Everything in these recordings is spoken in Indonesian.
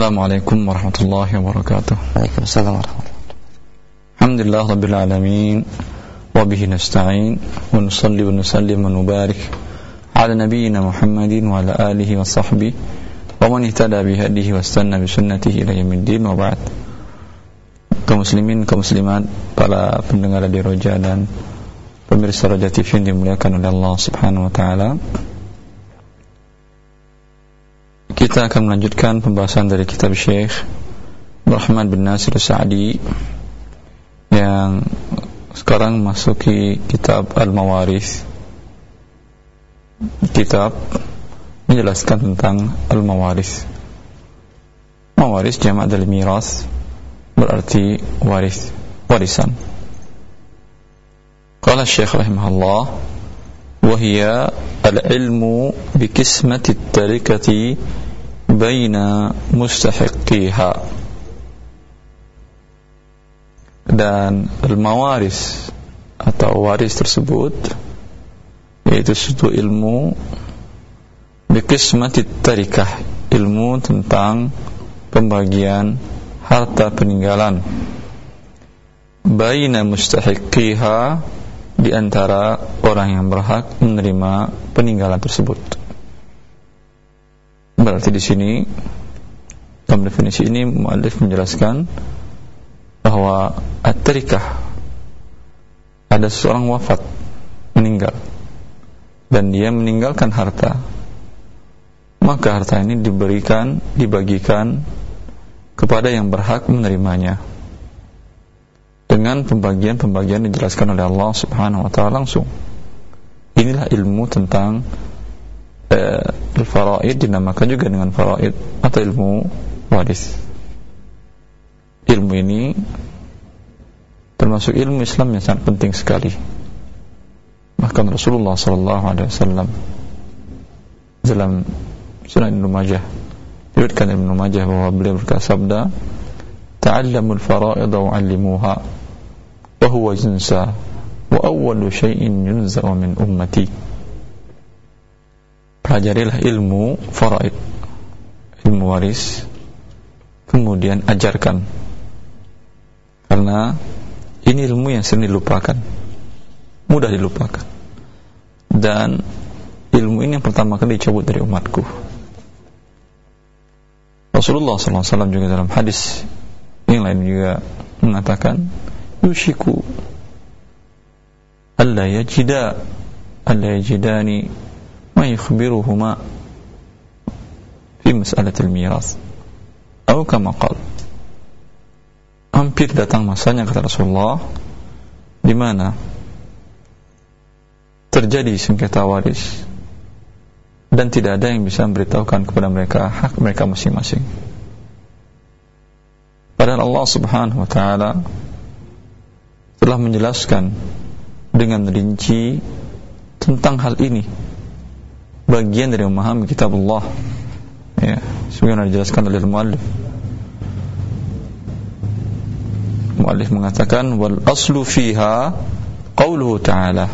Assalamualaikum warahmatullahi wabarakatuh. Waalaikumsalam warahmatullahi Alhamdulillah rabbil alamin wa bihi nasta'in wa nusalli wa nusallim wa nubarik ala nabiyyina Muhammadin wa ala alihi wa sahbihi wa man ihtada bi hadihi wa istanna bi sunnatihi ila yaumiddin wa ba'd. Kaum muslimin, kaum muslimat, para pendengar di Roja dan pemirsa Roja TV yang dimuliakan oleh Allah Subhanahu wa taala. Kita akan melanjutkan pembahasan dari kitab Syekh Rahman bin Nasir Sa'di yang sekarang masuki kitab Al-Mawaris. Kitab menjelaskan tentang Al-Mawaris. Mawaris jamak dari miras berarti waris, warisan. Qala Syekh rahimahullah wahiyya al-ilmu bi qismati at-tariqati baina mustahiqiha dan al-mawaris atau waris tersebut yaitu suatu ilmu bikismati tarikah ilmu tentang pembagian harta peninggalan. Baina mustahiqiha di antara orang yang berhak menerima peninggalan tersebut Berarti di sini dalam definisi ini muallif menjelaskan bahwa at-tarikah ada seorang wafat meninggal dan dia meninggalkan harta maka harta ini diberikan dibagikan kepada yang berhak menerimanya. Dengan pembagian-pembagian dijelaskan oleh Allah Subhanahu wa taala langsung. Inilah ilmu tentang eh, al-faraid dinamakan juga dengan faraid atau ilmu waris. Ilmu ini termasuk ilmu Islam yang sangat penting sekali. Bahkan Rasulullah sallallahu alaihi wasallam dalam Sunan Ibnu Majah diriwayatkan Ibnu Majah bahwa beliau berkata ta'allamul fara'id wa 'allimuha wa huwa jinsa wa awwalu syai'in yunza'u min ummati pelajarilah ilmu faraid ilmu waris kemudian ajarkan. Karena ini ilmu yang sering dilupakan mudah dilupakan. Dan ilmu ini yang pertama kali dicabut dari umatku. Rasulullah SAW juga dalam hadis yang lain juga mengatakan yushiku alla yajida alla yajidani ما يخبرهما في مسألة الميراث أو كما قال hampir datang masanya kata Rasulullah di mana terjadi sengketa waris dan tidak ada yang bisa memberitahukan kepada mereka hak mereka masing-masing. Padahal Allah Subhanahu wa taala telah menjelaskan dengan rinci tentang hal ini bagian dari memahami kitab Allah ya sebagaimana dijelaskan oleh muallif. Muallif mengatakan wal aslu fiha qauluhu ta'ala.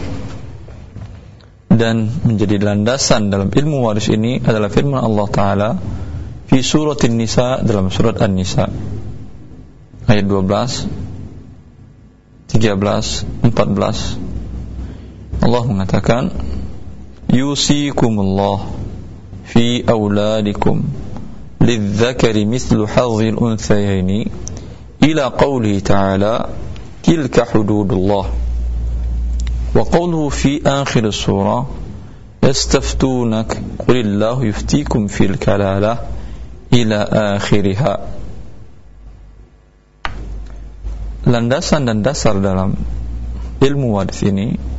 Dan menjadi landasan dalam ilmu waris ini adalah firman Allah taala fi surat An-Nisa dalam surat An-Nisa. Ayat 12 13 14 Allah mengatakan يوصيكم الله في أولادكم للذكر مثل حظ الأنثيين. إلى قوله تعالى تلك حدود الله. وقوله في آخر السورة يستفتونك قل الله يفتيكم في الكلالة إلى آخرها. Dan dasar dalam ilmu ini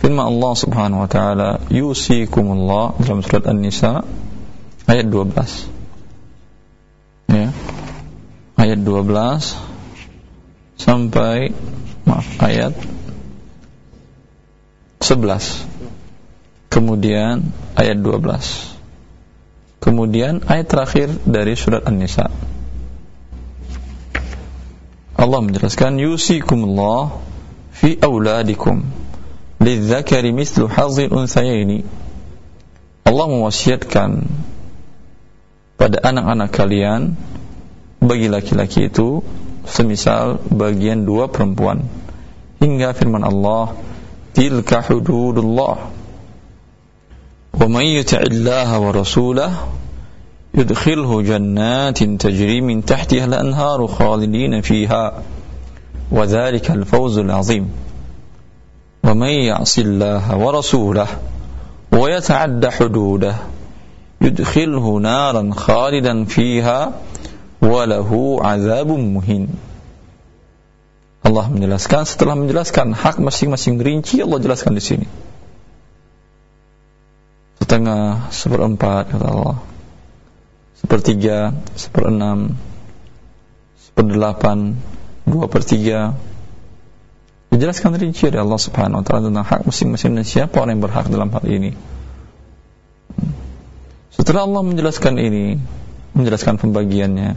firman Allah Subhanahu wa taala yusikumullah dalam surat An-Nisa ayat 12 ya. Ayat 12 sampai maaf ayat 11 kemudian ayat 12 kemudian ayat terakhir dari surat An-Nisa. Allah menjelaskan yusikumullah fi auladikum lidzakari mislu hazil unsayaini Allah mewasiatkan pada anak-anak kalian bagi laki-laki itu semisal bagian dua perempuan hingga firman Allah tilka hududullah wa may yuti'illaha wa rasulahu yudkhilhu jannatin tajri min tahtiha al-anharu khalidina fiha wa dhalika al-fawzul Allah wa rasulahu wa yata'adda hududahu yudkhilhu naran khalidan fiha walahu azabun muhin. Allah menjelaskan setelah menjelaskan hak masing-masing rinci Allah jelaskan di sini. Setengah seperempat kata Allah. Sepertiga seperenam seperdelapan dua per tiga dijelaskan rinci dari Allah subhanahu wa ta'ala tentang hak masing-masing dan siapa orang yang berhak dalam hal ini. Setelah Allah menjelaskan ini menjelaskan pembagiannya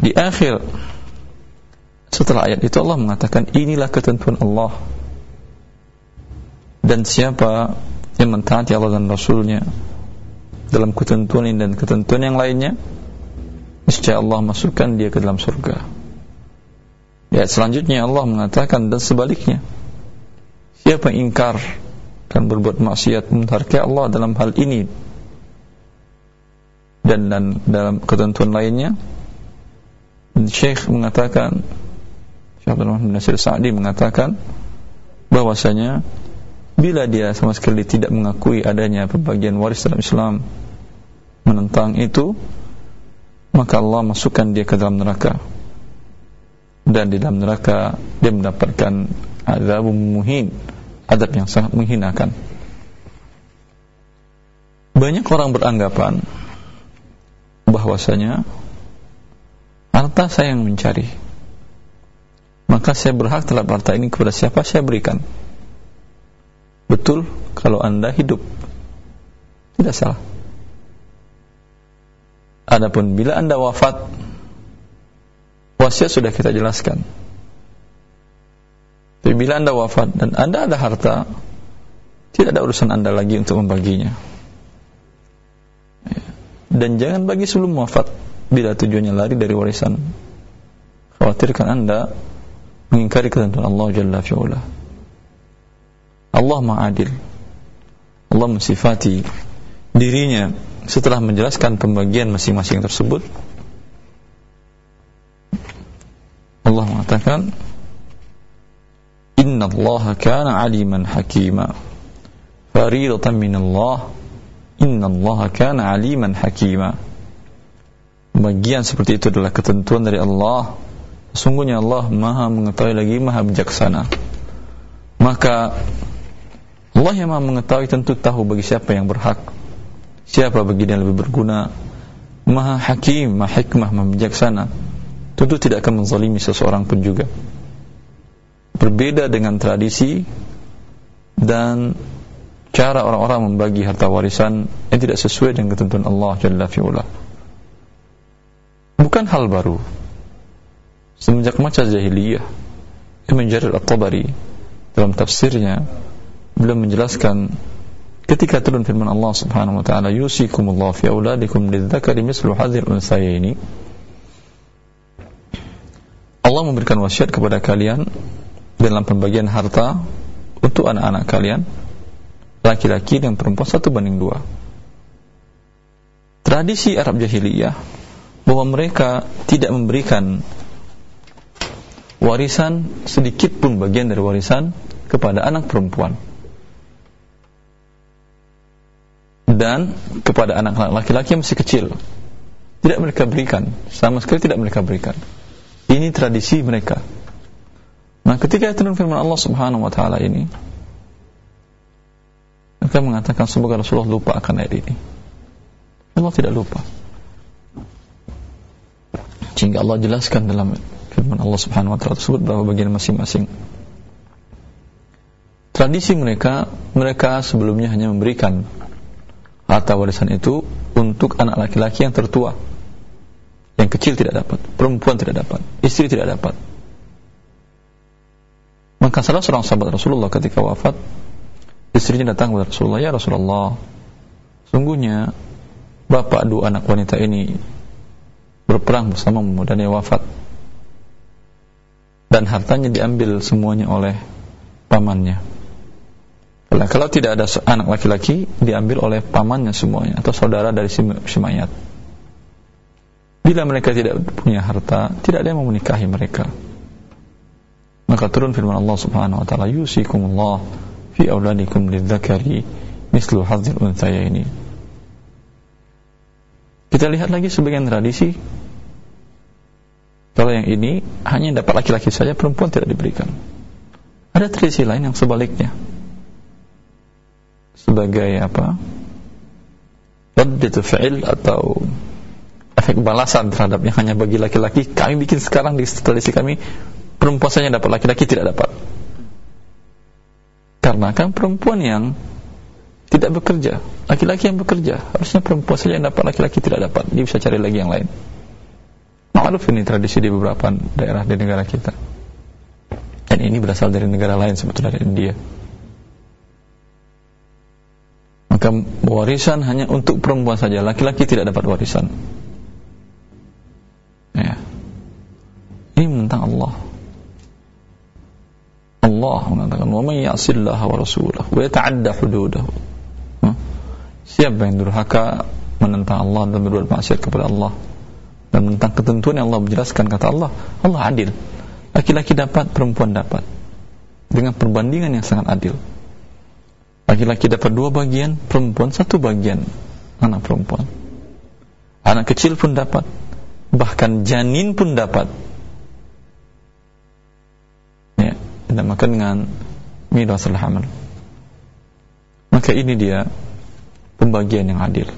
di akhir setelah ayat itu Allah mengatakan inilah ketentuan Allah. Dan siapa yang mentaati Allah dan Rasulnya dalam ketentuan ini dan ketentuan yang lainnya niscaya Allah masukkan dia ke dalam surga ayat selanjutnya Allah mengatakan dan sebaliknya. Siapa yang ingkar dan berbuat maksiat menghargai Allah dalam hal ini dan dan dalam ketentuan lainnya Syekh mengatakan Syekh Abdul Rahman Nasir Sa'di mengatakan bahwasanya bila dia sama sekali tidak mengakui adanya pembagian waris dalam Islam menentang itu maka Allah masukkan dia ke dalam neraka dan di dalam neraka dia mendapatkan azab muhin. Adab yang sangat menghinakan. Banyak orang beranggapan bahwasanya harta saya yang mencari. Maka saya berhak terhadap harta ini kepada siapa saya berikan. Betul kalau anda hidup. Tidak salah. Adapun bila anda wafat wasiat sudah kita jelaskan. Tapi bila anda wafat dan anda ada harta tidak ada urusan anda lagi untuk membaginya. Dan jangan bagi sebelum wafat bila tujuannya lari dari warisan. Khawatirkan anda mengingkari ketentuan Allah Jalla fi'ula Allah ma'adil Allah mensifati dirinya setelah menjelaskan pembagian masing-masing tersebut Allah mengatakan Inna Allah kana aliman hakima. Faridatan min Allah Inna Allah kana aliman hakima. Bagian seperti itu adalah ketentuan dari Allah. Sungguhnya Allah maha mengetahui lagi maha bijaksana. Maka Allah yang maha mengetahui tentu tahu bagi siapa yang berhak Siapa bagi dia yang lebih berguna. Maha hakim, maha hikmah, maha bijaksana Tentu tidak akan menzalimi seseorang pun juga. Berbeda dengan tradisi Dan cara orang-orang membagi harta warisan yang tidak sesuai dengan ketentuan Allah Jalla fi'ula bukan hal baru. Semenjak masa jahiliyah Ibn Jarir At-Tabari dalam tafsirnya beliau menjelaskan ketika turun firman Allah Subhanahu wa taala yusikumullahu fi auladikum lidzakari mislu hadzal unsayaini Allah memberikan wasiat kepada kalian dalam pembagian harta untuk anak-anak kalian laki-laki dan perempuan satu banding dua. Tradisi Arab jahiliyah bahwa mereka tidak memberikan warisan sedikit pun bagian dari warisan kepada anak perempuan. Dan kepada anak-anak laki-laki yang masih kecil tidak mereka berikan sama sekali tidak mereka berikan ini tradisi mereka nah ketika turun firman Allah Subhanahu wa taala ini mereka mengatakan semoga Rasulullah lupa akan ayat ini. Allah tidak lupa. Sehingga Allah jelaskan dalam firman Allah Subhanahu wa taala tersebut bahwa bagian masing-masing tradisi mereka mereka sebelumnya hanya memberikan harta warisan itu untuk anak laki-laki yang tertua yang kecil tidak dapat. Perempuan tidak dapat. Istri tidak dapat. Maka salah seorang sahabat Rasulullah ketika wafat istrinya datang kepada Rasulullah ya Rasulullah sungguhnya bapak dua anak wanita ini berperang bersama dan dia wafat. Dan hartanya diambil semuanya oleh pamannya. Kalau tidak ada anak laki-laki diambil oleh pamannya semuanya atau saudara dari si mayat. Bila mereka tidak punya harta, tidak ada yang mau menikahi mereka. Maka turun firman Allah Subhanahu wa taala, "Yusikumullah fi auladikum lidzakari mislu hadzil ini. Kita lihat lagi sebagian tradisi kalau yang ini hanya dapat laki-laki saja, perempuan tidak diberikan. Ada tradisi lain yang sebaliknya sebagai apa Raddatu fi'il atau efek balasan terhadap yang hanya bagi laki-laki. Kami bikin sekarang di tradisi kami perempuan saja dapat laki-laki tidak dapat. Karena kan perempuan yang tidak bekerja laki-laki yang bekerja harusnya perempuan saja yang dapat laki-laki tidak dapat. Dia bisa cari lagi yang lain. Ma'ruf ini tradisi di beberapa daerah di negara kita. Dan ini berasal dari negara lain sebetulnya dari India. Maka warisan hanya untuk perempuan saja. Laki-laki tidak dapat warisan ya. Ini tentang Allah. Allah mengatakan wa may ya'sillaha wa rasulahu wa yata'adda hududahu. Siapa yang durhaka menentang Allah dan berbuat maksiat kepada Allah dan tentang ketentuan yang Allah menjelaskan kata Allah Allah adil. Laki-laki dapat perempuan dapat. Dengan perbandingan yang sangat adil. Laki-laki dapat dua bagian, perempuan satu bagian anak perempuan. Anak kecil pun dapat, bahkan janin pun dapat. Ya, dinamakan dengan mirasul hamil. Maka ini dia pembagian yang adil.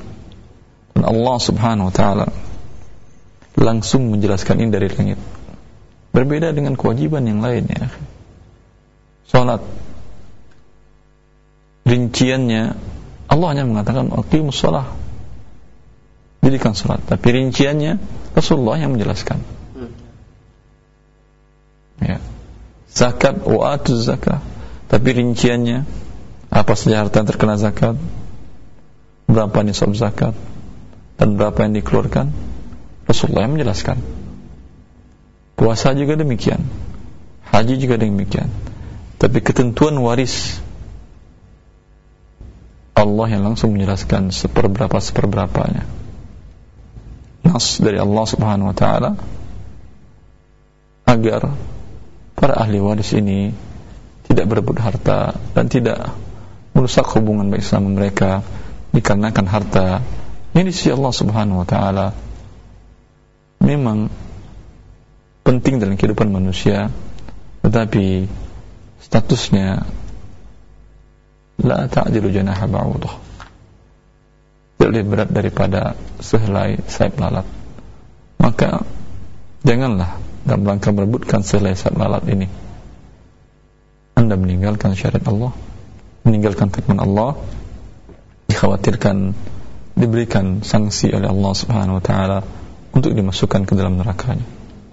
Dan Allah Subhanahu wa taala langsung menjelaskan ini dari langit. Berbeda dengan kewajiban yang lain ya. Salat rinciannya Allah hanya mengatakan aqimus shalah dirikan salat tapi rinciannya Rasulullah yang menjelaskan. Ya. Zakat wa atuz zakah tapi rinciannya apa saja harta yang terkena zakat? Berapa nisab zakat? Dan berapa yang dikeluarkan? Rasulullah yang menjelaskan. Puasa juga demikian. Haji juga demikian. Tapi ketentuan waris Allah yang langsung menjelaskan seperberapa seperberapanya nas dari Allah Subhanahu wa taala agar para ahli waris ini tidak berebut harta dan tidak merusak hubungan baik sama mereka dikarenakan harta ini si Allah Subhanahu wa taala memang penting dalam kehidupan manusia tetapi statusnya la ta'dilu janaha ba'udah lebih berat daripada sehelai sayap lalat. Maka janganlah dalam rangka merebutkan sehelai sayap lalat ini. Anda meninggalkan syariat Allah meninggalkan firman Allah dikhawatirkan diberikan sanksi oleh Allah Subhanahu wa taala untuk dimasukkan ke dalam nerakanya.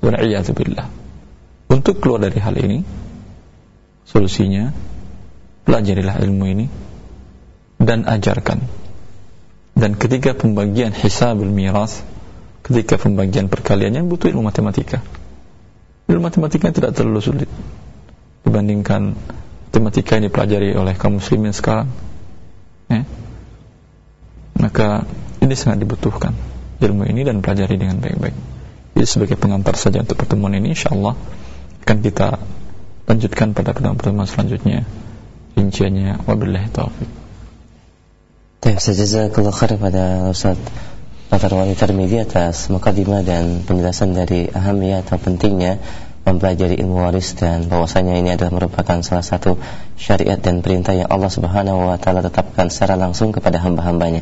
Wal billah. Untuk keluar dari hal ini solusinya pelajarilah ilmu ini dan ajarkan dan ketika pembagian hisabul miras ketika pembagian perkaliannya butuh ilmu matematika. Ilmu matematika tidak terlalu sulit dibandingkan matematika yang dipelajari oleh kaum muslimin sekarang. Ya. maka ini sangat dibutuhkan ilmu ini dan pelajari dengan baik-baik. Jadi sebagai pengantar saja untuk pertemuan ini insyaAllah akan kita lanjutkan pada pertemuan selanjutnya. Rinciannya wabillahi taufiq Baik, jazakallah khair pada Ustaz Dr. Wali Tarmidi atas mukadimah dan penjelasan dari ahamnya atau pentingnya mempelajari ilmu waris dan bahwasanya ini adalah merupakan salah satu syariat dan perintah yang Allah Subhanahu wa taala tetapkan secara langsung kepada hamba-hambanya.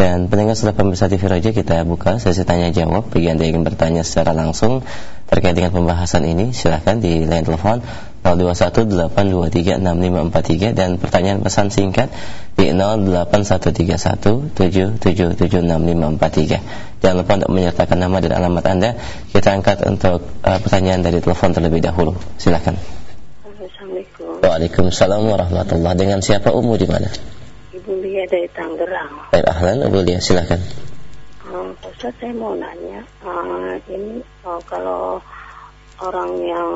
Dan pendengar setelah pemirsa TV Raja kita buka sesi tanya jawab bagi Anda yang ingin bertanya secara langsung terkait dengan pembahasan ini silahkan di line telepon 0218236543 dan pertanyaan pesan singkat di 081317776543. Jangan lupa untuk menyertakan nama dan alamat Anda. Kita angkat untuk uh, pertanyaan dari telepon terlebih dahulu. Silakan. Assalamualaikum. Waalaikumsalam warahmatullahi Dengan siapa Umu di mana? Ibu Lia dari Tangerang. Baik, ahlan Ibu Lia, silakan. Pak Ustaz saya mau nanya, uh, ini uh, kalau orang yang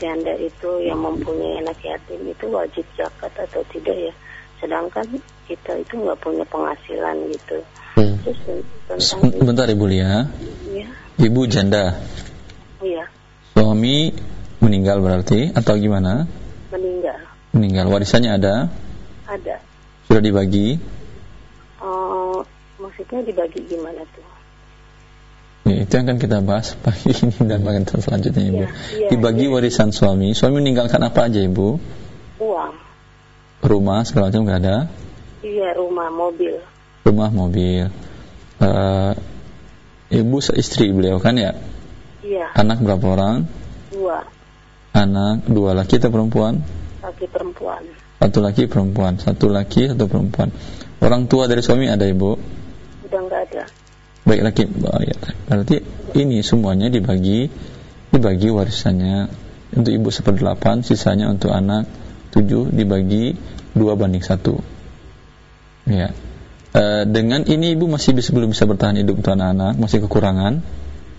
janda itu yang mempunyai anak yatim itu wajib zakat atau tidak ya? Sedangkan kita itu nggak punya penghasilan gitu. Hmm. Terus tentang Sebentar Ibu Lia. Ya. Ibu janda. Iya. Suami meninggal berarti atau gimana? Meninggal. Meninggal. Warisannya ada? Ada. Sudah dibagi? Uh, maksudnya dibagi gimana tuh? Ya, itu yang akan kita bahas pagi ini dan bagian selanjutnya Ibu. Ya, ya, Dibagi ya. warisan suami. Suami meninggalkan apa aja Ibu? Uang. Rumah segala macam nggak ada? Iya, rumah, mobil. Rumah, mobil. Uh, ibu seistri beliau kan ya? Iya. Anak berapa orang? Dua. Anak dua laki atau perempuan? Laki perempuan. Satu laki perempuan, satu laki satu perempuan. Orang tua dari suami ada ibu? Udah nggak ada baik laki ya. berarti ini semuanya dibagi dibagi warisannya untuk ibu seperdelapan sisanya untuk anak tujuh dibagi dua banding satu ya e, dengan ini ibu masih bisa, belum bisa bertahan hidup untuk anak-anak masih kekurangan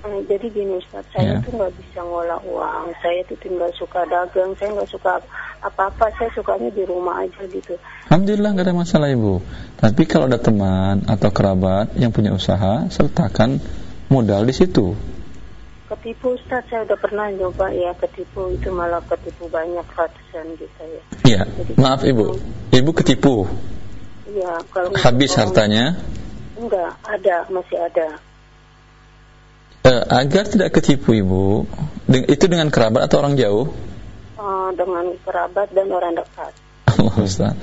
Eh, jadi gini Ustaz, saya yeah. tuh nggak bisa ngolah uang. Saya tuh tinggal suka dagang, saya nggak suka apa-apa. Saya sukanya di rumah aja gitu. Alhamdulillah nggak ada masalah ibu. Tapi kalau ada teman atau kerabat yang punya usaha, sertakan modal di situ. Ketipu Ustaz, saya udah pernah nyoba ya ketipu itu malah ketipu banyak ratusan gitu ya. Iya. Maaf ibu, ibu ketipu. Iya. Kalau habis hartanya? Enggak, ada masih ada uh, agar tidak ketipu ibu itu dengan kerabat atau orang jauh uh, dengan kerabat dan orang dekat Allah Ustaz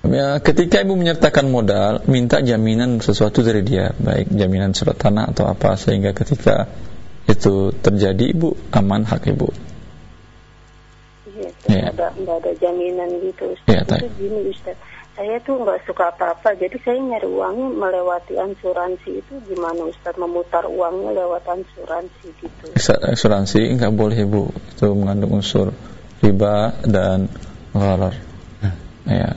Ya, ketika ibu menyertakan modal, minta jaminan sesuatu dari dia, baik jaminan surat tanah atau apa, sehingga ketika itu terjadi, ibu? Aman hak ibu. Iya, ya. ada, ada jaminan gitu. Ustaz. Ya, itu gini Ustaz. Saya tuh nggak suka apa-apa. Jadi saya nyari uangnya melewati asuransi itu gimana Ustaz? Memutar uangnya lewat asuransi gitu. Asuransi nggak boleh Bu itu mengandung unsur riba dan gharar. Ya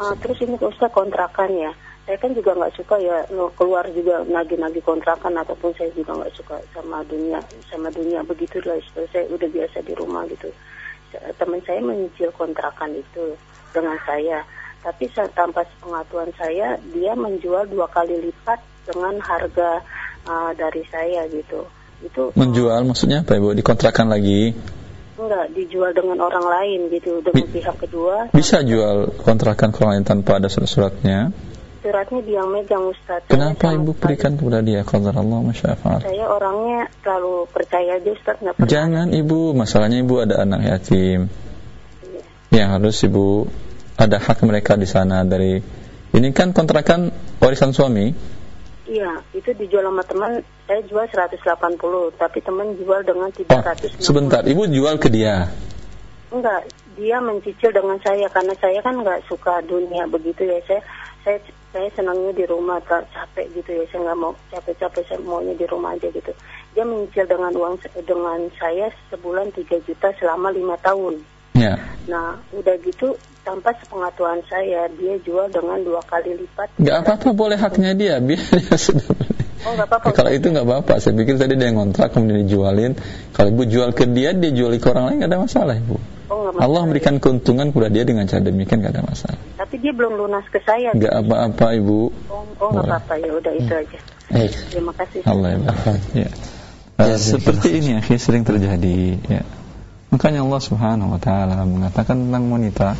uh, terus ini Ustaz kontrakan ya saya kan juga nggak suka ya keluar juga nagi-nagi kontrakan ataupun saya juga nggak suka sama dunia sama dunia begitulah saya udah biasa di rumah gitu. Teman saya menyicil kontrakan itu dengan saya. Tapi tanpa pengetahuan saya dia menjual dua kali lipat dengan harga uh, dari saya gitu. Itu menjual maksudnya apa ibu dikontrakan lagi? Enggak dijual dengan orang lain gitu. Dengan Bi pihak kedua. Bisa jual kontrakan ke orang lain tanpa ada surat-suratnya suratnya dia megang Ustaz. Kenapa ibu berikan kepada dia kalau Allah masya Allah saya orangnya terlalu percaya aja Ustaz. Nggak jangan ibu. Masalahnya ibu ada anak yatim. Iya. yang harus ibu ada hak mereka di sana. Dari ini kan kontrakan warisan suami. Iya, itu dijual sama teman, saya jual 180, tapi teman jual dengan 300. Oh, sebentar, ibu jual ke dia? Enggak, dia mencicil dengan saya. Karena saya kan nggak suka dunia begitu ya. Saya saya saya senangnya di rumah tak capek gitu ya. Saya nggak mau capek-capek, saya maunya di rumah aja gitu. Dia mencicil dengan uang dengan saya sebulan 3 juta selama lima tahun. Ya. Nah, udah gitu tanpa sepengetahuan saya dia jual dengan dua kali lipat. Gak apa-apa boleh haknya dia biar dia sudah. Oh gak apa-apa. Kalau itu gak apa-apa. Saya pikir tadi dia yang ngontrak kemudian dijualin. Kalau ibu jual ke dia, dia jual ke orang lain gak ada masalah ibu. Oh, masalah. Allah memberikan keuntungan kepada dia dengan cara demikian gak ada masalah. Tapi dia belum lunas ke saya. Gak apa-apa ibu. Oh, oh gak apa-apa ya udah itu aja. Eh. Terima kasih. Allah ya. ya. Uh, seperti ini ya, sering terjadi ya. Makanya Allah Subhanahu wa taala mengatakan tentang wanita,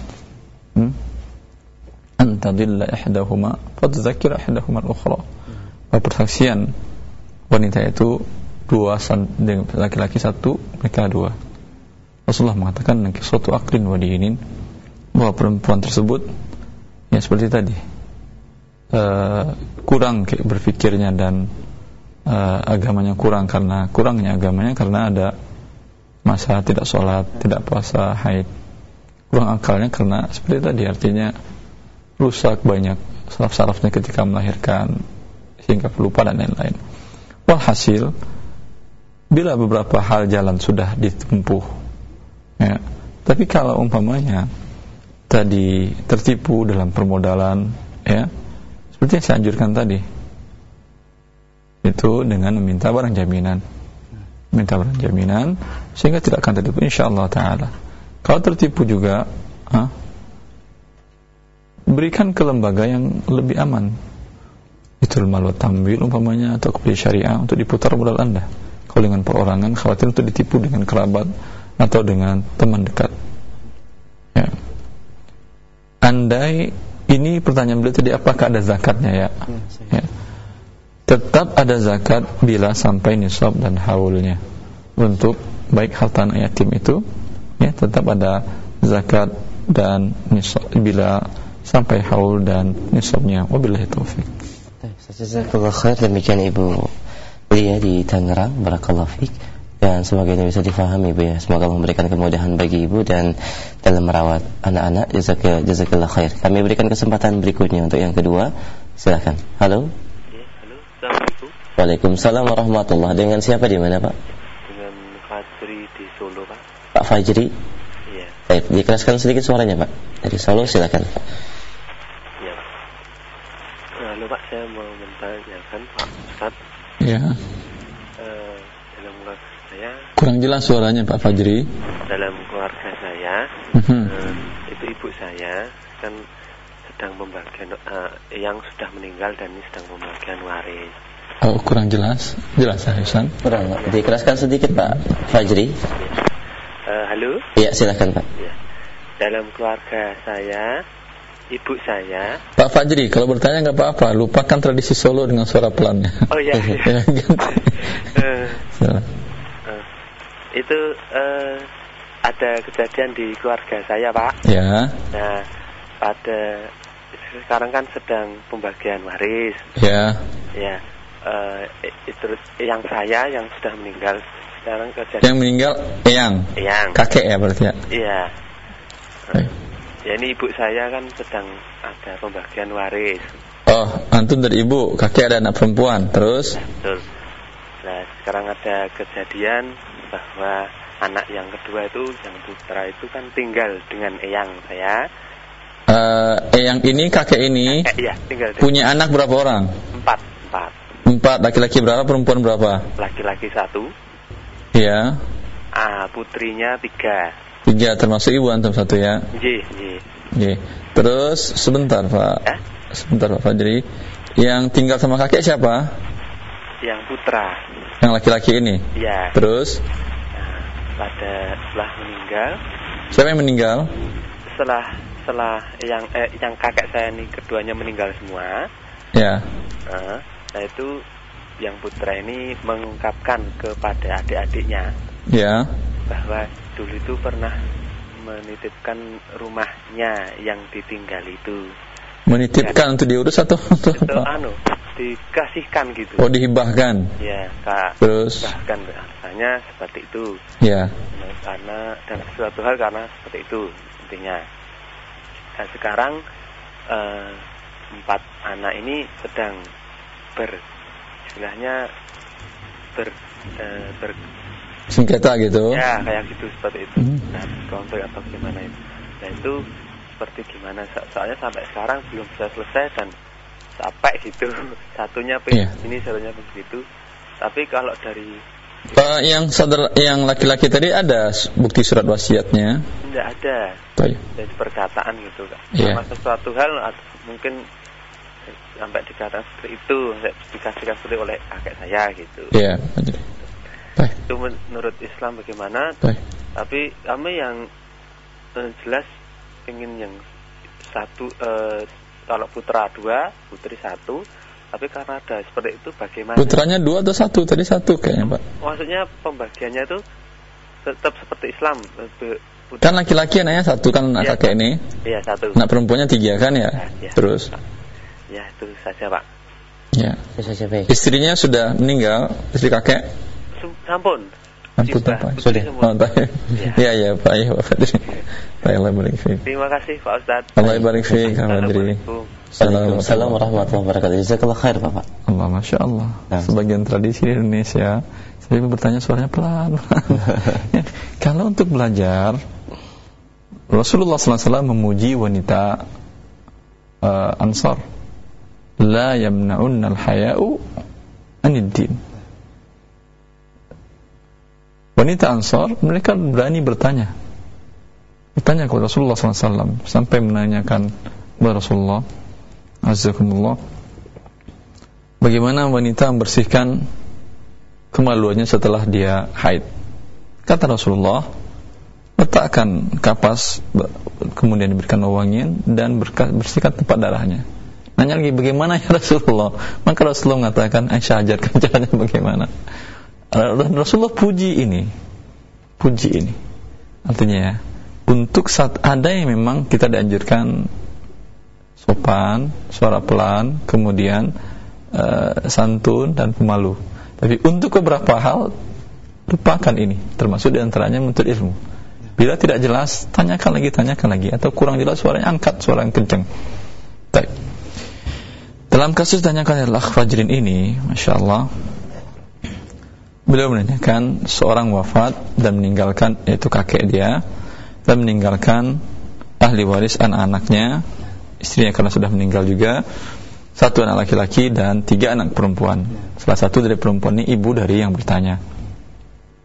hmm? Anta dilla ihdahuma fadzakir ihdahuma al-ukhra. Bahwa persaksian wanita itu dua laki-laki satu, mereka dua. Rasulullah mengatakan nanti suatu aklin wa dinin bahwa perempuan tersebut ya seperti tadi uh, kurang berpikirnya dan uh, agamanya kurang karena kurangnya agamanya karena ada masa tidak sholat, tidak puasa, haid. Kurang akalnya karena seperti tadi artinya rusak banyak saraf-sarafnya ketika melahirkan sehingga pelupa dan lain-lain. Walhasil bila beberapa hal jalan sudah ditempuh ya, tapi kalau umpamanya tadi tertipu dalam permodalan ya. Seperti yang saya anjurkan tadi. Itu dengan meminta barang jaminan. Minta barang jaminan sehingga tidak akan tertipu insyaallah taala. Kalau tertipu juga ha, berikan ke lembaga yang lebih aman. Itu malu tambil umpamanya atau ke syariah untuk diputar modal anda. Kalau dengan perorangan khawatir untuk ditipu dengan kerabat atau dengan teman dekat andai ini pertanyaan beliau tadi apakah ada zakatnya? Ya, ya tetap ada zakat bila sampai nisab dan haulnya. Untuk baik harta anak yatim itu ya tetap ada zakat dan nisab bila sampai haul dan nisabnya. Wabillahi taufik Jazakallah khair demikian Ibu Lia di Tangerang. Barakallahu fiik dan semoga ini bisa difahami Ibu ya semoga memberikan kemudahan bagi Ibu dan dalam merawat anak-anak jazakallah khair kami berikan kesempatan berikutnya untuk yang kedua silakan halo Waalaikumsalam warahmatullah. Dengan siapa di mana Pak? Dengan Fajri di Solo Pak. Pak Fajri? Iya. Baik, dikeraskan sedikit suaranya Pak. Dari Solo silakan. Iya. Halo Pak, saya mau menanyakan Pak Ustaz. Iya. Uh, dalam keluarga saya. Kurang jelas suaranya Pak Fajri. Dalam keluarga saya, uh -huh. uh, itu ibu saya kan sedang membagian uh, yang sudah meninggal dan ini sedang membagian waris. Oh, kurang jelas. Jelas ya, Hasan? Kurang. Dikeraskan sedikit, Pak Fajri. Uh, halo? Iya, silakan, Pak. Ya. Dalam keluarga saya, ibu saya. Pak Fajri, kalau bertanya nggak apa-apa, lupakan tradisi Solo dengan suara pelannya. Oh iya. ya, uh, itu uh, ada kejadian di keluarga saya, Pak. Ya. Nah, pada sekarang kan sedang pembagian waris. Ya. Ya uh, itu yang saya yang sudah meninggal sekarang kerja yang meninggal yang yang kakek ya berarti ya iya uh, ya ini ibu saya kan sedang ada pembagian waris oh antum dari ibu kakek ada anak perempuan terus ya, betul nah sekarang ada kejadian bahwa anak yang kedua itu yang putra itu kan tinggal dengan eyang saya. Uh, eyang ini kakek ini eh, iya, tinggal punya anak berapa orang? Empat empat. Empat, laki-laki berapa, perempuan berapa? Laki-laki satu. Iya. Ah, putrinya tiga. Tiga, termasuk ibu antum satu ya? Iya, iya. Iya. Terus, sebentar Pak. Eh? Sebentar Pak Fajri. Yang tinggal sama kakek siapa? Yang putra Yang laki-laki ini? Iya Terus? Nah, pada setelah meninggal Siapa yang meninggal? Setelah setelah yang eh, yang kakek saya ini keduanya meninggal semua Ya uh, Nah itu yang putra ini mengungkapkan kepada adik-adiknya ya. bahwa dulu itu pernah menitipkan rumahnya yang ditinggal itu. Menitipkan Dan, untuk diurus atau untuk itu, anu dikasihkan gitu. Oh dihibahkan. Ya kak. Terus. Bahkan rasanya seperti itu. Ya. Karena dan suatu hal karena seperti itu intinya. Nah sekarang eh, empat anak ini sedang ber istilahnya ber e, ber sengketa gitu ya kayak gitu seperti itu hmm. nah konflik atau gimana itu nah itu seperti gimana. So soalnya sampai sekarang belum bisa selesai dan sampai gitu. Satunya yeah. ini satunya begitu. Tapi kalau dari uh, yang saudara yang laki-laki tadi ada bukti surat wasiatnya? Tidak ada. Baik. jadi perkataan gitu kan yeah. sama sesuatu hal mungkin sampai dikatakan seperti itu dikasihkan seperti oleh kakek saya gitu. Iya yeah, itu menurut Islam bagaimana? Baik. tapi kami yang eh, jelas ingin yang satu eh, kalau putra dua putri satu tapi karena ada seperti itu bagaimana putranya dua atau satu tadi satu kayaknya pak maksudnya pembagiannya itu tetap seperti Islam Putra. kan laki-laki anaknya satu kan anak ya, kakek ini iya satu anak perempuannya tiga kan ya, ya, ya. terus Ya, itu saja, Pak. Ya. Itu saja, baik. Istrinya sudah meninggal, istri kakek? Sampun. Ampun, Pak. Sudah. Oh, ya. ya, Pak. Ya, Pak Fadri. Allah barik Terima kasih, Pak Ustaz. Allah barik fiik, Pak Fadri. Assalamualaikum warahmatullahi wabarakatuh. Jazakallah khair, Bapak. Allah, Masya Allah. Sebagian tradisi di Indonesia, saya bertanya suaranya pelan. Kalau untuk belajar, Rasulullah SAW memuji wanita uh, Ansar la yamna'unna al-haya'u aniddin. Wanita Ansar mereka berani bertanya. Bertanya kepada Rasulullah SAW sampai menanyakan kepada Rasulullah Azzakumullah Bagaimana wanita membersihkan kemaluannya setelah dia haid? Kata Rasulullah Letakkan kapas Kemudian diberikan wangian Dan bersihkan tempat darahnya. Nanya lagi bagaimana ya Rasulullah? Maka Rasulullah mengatakan Aisyah ajarkan caranya bagaimana Dan Rasulullah puji ini. Puji ini. Artinya ya Untuk saat ada yang memang kita dianjurkan Sopan, suara pelan Kemudian uh, Santun dan pemalu. Tapi untuk beberapa hal Lupakan ini. Termasuk di antaranya menuntut ilmu. Bila tidak jelas Tanyakan lagi, tanyakan lagi. Atau kurang jelas suaranya angkat Suara yang kencang Baik. Dalam kasus tanyakan al Fajrin ini, Masya Allah, beliau menanyakan seorang wafat dan meninggalkan, yaitu kakek dia, dan meninggalkan ahli waris anak-anaknya, istrinya karena sudah meninggal juga, satu anak laki-laki dan tiga anak perempuan. Salah satu dari perempuan ini ibu dari yang bertanya.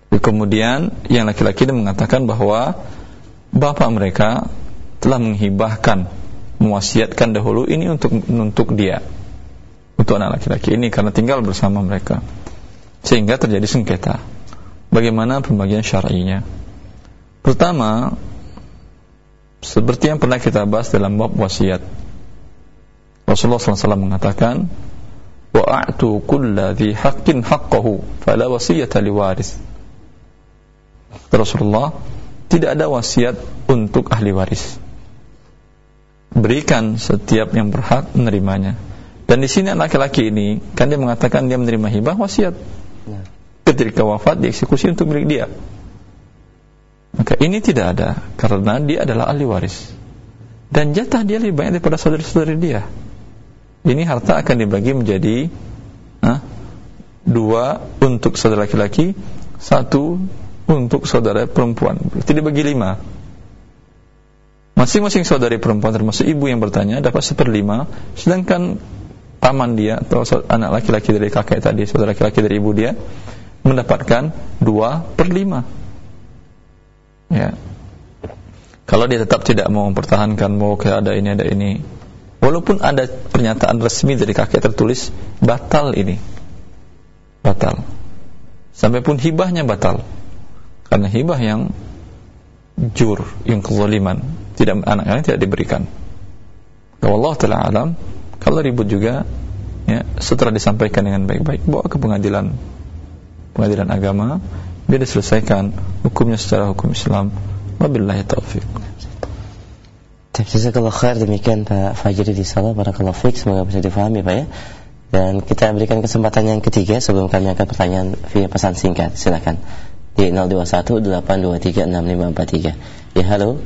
Kemudian yang laki-laki mengatakan bahwa bapak mereka telah menghibahkan mewasiatkan dahulu ini untuk untuk dia untuk anak laki-laki ini karena tinggal bersama mereka sehingga terjadi sengketa. Bagaimana pembagian syar'inya? Pertama seperti yang pernah kita bahas dalam bab wasiat. Rasulullah SAW mengatakan wa'atu kulla dhi haqqin haqqahu fala wasiyata liwaris Rasulullah tidak ada wasiat untuk ahli waris. Berikan setiap yang berhak menerimanya. Dan di sini laki-laki ini kan dia mengatakan dia menerima hibah wasiat. Ya. Ketika wafat dieksekusi untuk milik dia. Maka ini tidak ada karena dia adalah ahli waris. Dan jatah dia lebih banyak daripada saudara-saudari dia. Ini harta akan dibagi menjadi ah, dua untuk saudara laki-laki, satu untuk saudara perempuan. Berarti dibagi lima. Masing-masing saudari perempuan termasuk ibu yang bertanya dapat seperlima, sedangkan paman dia atau anak laki-laki dari kakek tadi, saudara laki-laki dari ibu dia mendapatkan dua per lima. Ya. Kalau dia tetap tidak mau mempertahankan mau ada ini ada ini, walaupun ada pernyataan resmi dari kakek tertulis batal ini, batal. Sampai pun hibahnya batal, karena hibah yang jur, yang kezaliman tidak anak-anak tidak diberikan. Allah telah alam kalau ribut juga ya setelah disampaikan dengan baik-baik bawa ke pengadilan. Pengadilan agama biar diselesaikan hukumnya secara hukum Islam. Wabillahi taufik Jazakallah khair. Demikian Pak Fajri di Salah Barakallahu Fik. Semoga bisa difahami Pak ya. Dan kita berikan kesempatan yang ketiga Sebelum kami akan pertanyaan via pesan singkat. Silakan. Di 021 823 6543 Ya halo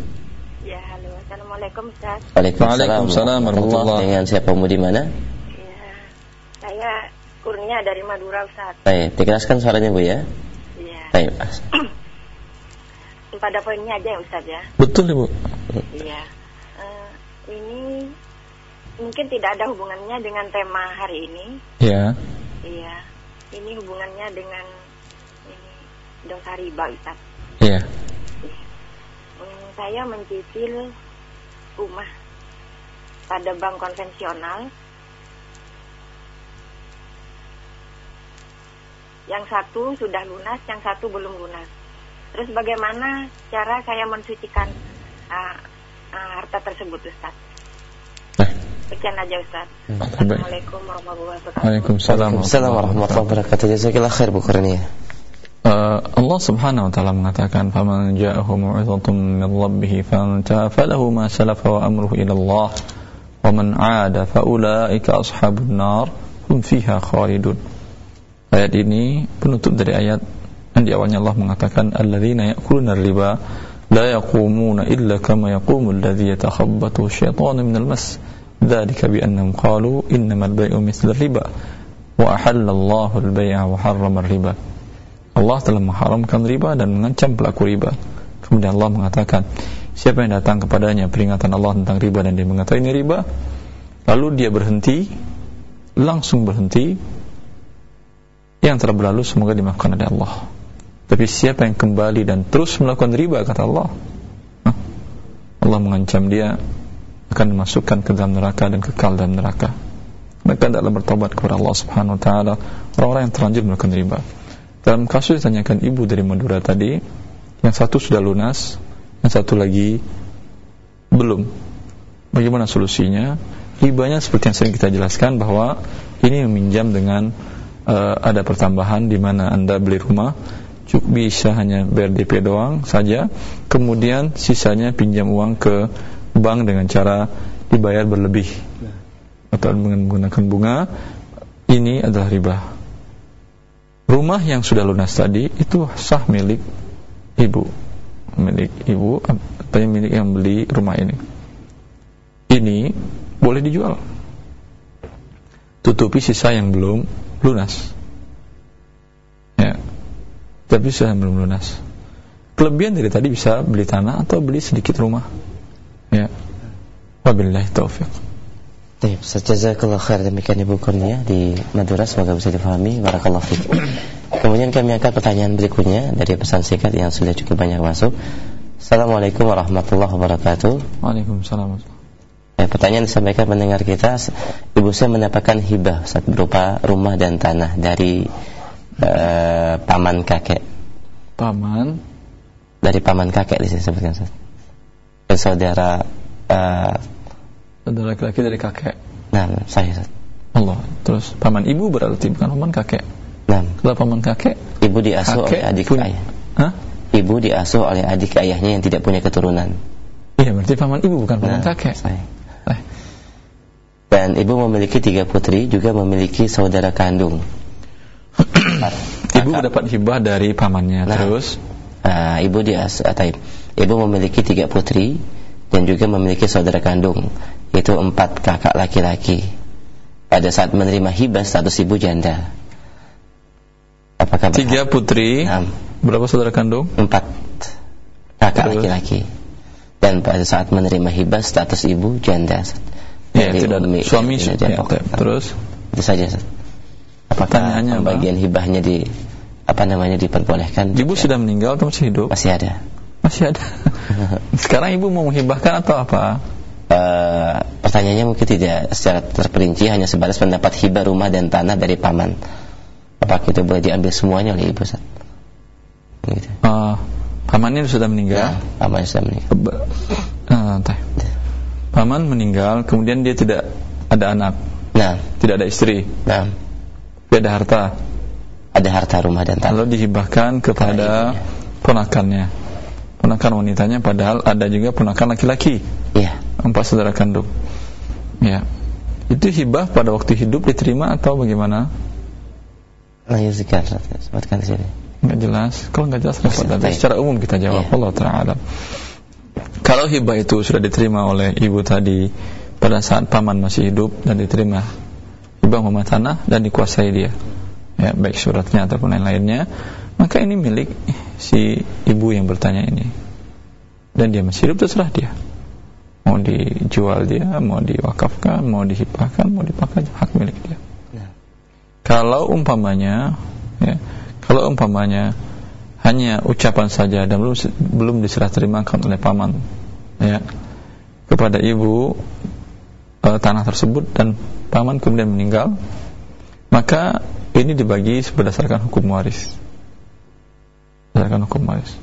Assalamualaikum Ustaz. Waalaikumsalam warahmatullahi Dengan siapa mu di mana? Ya, saya Kurnia dari Madura Ustaz. Baik, dikeraskan suaranya Bu ya. Iya. Baik. Pada poinnya aja ya Ustaz ya. Betul Ibu. Iya. Uh, ini mungkin tidak ada hubungannya dengan tema hari ini. Iya. Iya. Ini hubungannya dengan ini dosa riba Ustaz. Iya. Hmm, saya mencicil rumah pada bank konvensional yang satu sudah lunas, yang satu belum lunas. Terus bagaimana cara saya mensucikan uh, uh, harta tersebut, Ustaz? Sekian aja Ustaz. Assalamualaikum warahmatullahi wabarakatuh. Waalaikumsalam warahmatullahi wabarakatuh. Jazakallah khair Bu Kurnia. Uh, Allah Subhanahu wa taala mengatakan faman ja'ahu mu'izatun min rabbih fantaha falahu ma salafa wa amruhu ila Allah wa man 'ada fa ulaika ashabun nar hum fiha khalidun. Ayat ini penutup dari ayat yang di awalnya Allah mengatakan alladzina ya'kuluna riba la yaqumuna illa kama yaqumu alladhi yatakhabbathu syaitanu minal mas dzalika bi annahum qalu Allah telah mengharamkan riba dan mengancam pelaku riba. Kemudian Allah mengatakan, siapa yang datang kepadanya peringatan Allah tentang riba dan dia mengatakan ini riba, lalu dia berhenti, langsung berhenti, yang telah berlalu semoga dimaafkan oleh Allah. Tapi siapa yang kembali dan terus melakukan riba kata Allah Allah mengancam dia akan dimasukkan ke dalam neraka dan kekal dalam neraka. Maka adalah bertobat kepada Allah Subhanahu wa taala. Orang-orang yang terlanjur melakukan riba dalam kasus ditanyakan ibu dari Madura tadi yang satu sudah lunas yang satu lagi belum. Bagaimana solusinya? Ribanya seperti yang sering kita jelaskan bahwa ini meminjam dengan uh, ada pertambahan di mana Anda beli rumah cukup bisa hanya bayar DP doang saja kemudian sisanya pinjam uang ke bank dengan cara dibayar berlebih. Atau menggunakan bunga ini adalah riba rumah yang sudah lunas tadi itu sah milik ibu. Milik ibu yang milik yang beli rumah ini. Ini boleh dijual. Tutupi sisa yang belum lunas. Ya. Tapi sisa yang belum lunas. Kelebihan dari tadi bisa beli tanah atau beli sedikit rumah. Ya. Wabillahi taufiq Baik, jazakallah khair demikian Ibu Kurnia di Madura semoga bisa difahami barakallahu fiik. Kemudian kami angkat pertanyaan berikutnya dari pesan singkat yang sudah cukup banyak masuk. Assalamualaikum warahmatullahi wabarakatuh. Waalaikumsalam. Ya, pertanyaan disampaikan pendengar kita, ibu saya mendapatkan hibah saat berupa rumah dan tanah dari uh, paman kakek. Paman? Dari paman kakek disebutkan. Saudara uh, Saudara laki-laki dari kakek. Nah, saya Ustaz. Allah. Terus paman ibu berarti bukan paman kakek. Nah, kalau paman kakek, ibu diasuh oleh adik punya, ayah. Hah? Ibu diasuh oleh adik ayahnya yang tidak punya keturunan. Iya, berarti paman ibu bukan paman nah, kakek. Saya. Dan ibu memiliki tiga putri juga memiliki saudara kandung. ibu dapat hibah dari pamannya nah, terus. Uh, ibu diasuh, uh, ibu memiliki tiga putri dan juga memiliki saudara kandung, yaitu empat kakak laki-laki. Pada saat menerima hibah status ibu janda. Apakah tiga putri? Nah, berapa saudara kandung? Empat kakak laki-laki. Dan pada saat menerima hibah status ibu janda. Ya, tidak umi, suami ya, ya, terus? Itu saja apakah bagian hibahnya di apa namanya diperbolehkan? Ibu sudah meninggal atau masih hidup? Masih ada. Masih ada. Sekarang ibu mau menghibahkan atau apa uh, pertanyaannya mungkin tidak secara terperinci hanya sebatas pendapat hibah rumah dan tanah dari paman. Apakah itu boleh diambil semuanya oleh ibu Ustaz? Gitu. Uh, pamannya sudah meninggal? Ya, pamannya sudah meninggal. Uh, paman meninggal kemudian dia tidak ada anak? Nah. Tidak ada istri? Nah. Tidak ada harta? Ada harta rumah dan tanah. Lalu dihibahkan kepada ponakannya. Ponakan wanitanya padahal ada juga ponakan laki-laki empat saudara kandung ya itu hibah pada waktu hidup diterima atau bagaimana Nah, ya zikar, sebutkan di sini. Enggak jelas. Kalau enggak jelas, secara umum kita jawab. Ya. Allah Taala. Kalau hibah itu sudah diterima oleh ibu tadi pada saat paman masih hidup dan diterima hibah rumah tanah dan dikuasai dia, ya baik suratnya ataupun lain-lainnya, maka ini milik si ibu yang bertanya ini. Dan dia masih hidup terserah dia. Mau dijual dia, mau diwakafkan, mau dihibahkan, mau dipakai hak milik dia. Ya. Kalau umpamanya, ya, kalau umpamanya hanya ucapan saja dan belum belum diserah terimakan oleh paman ya kepada ibu e, tanah tersebut dan paman kemudian meninggal maka ini dibagi berdasarkan hukum waris berdasarkan hukum waris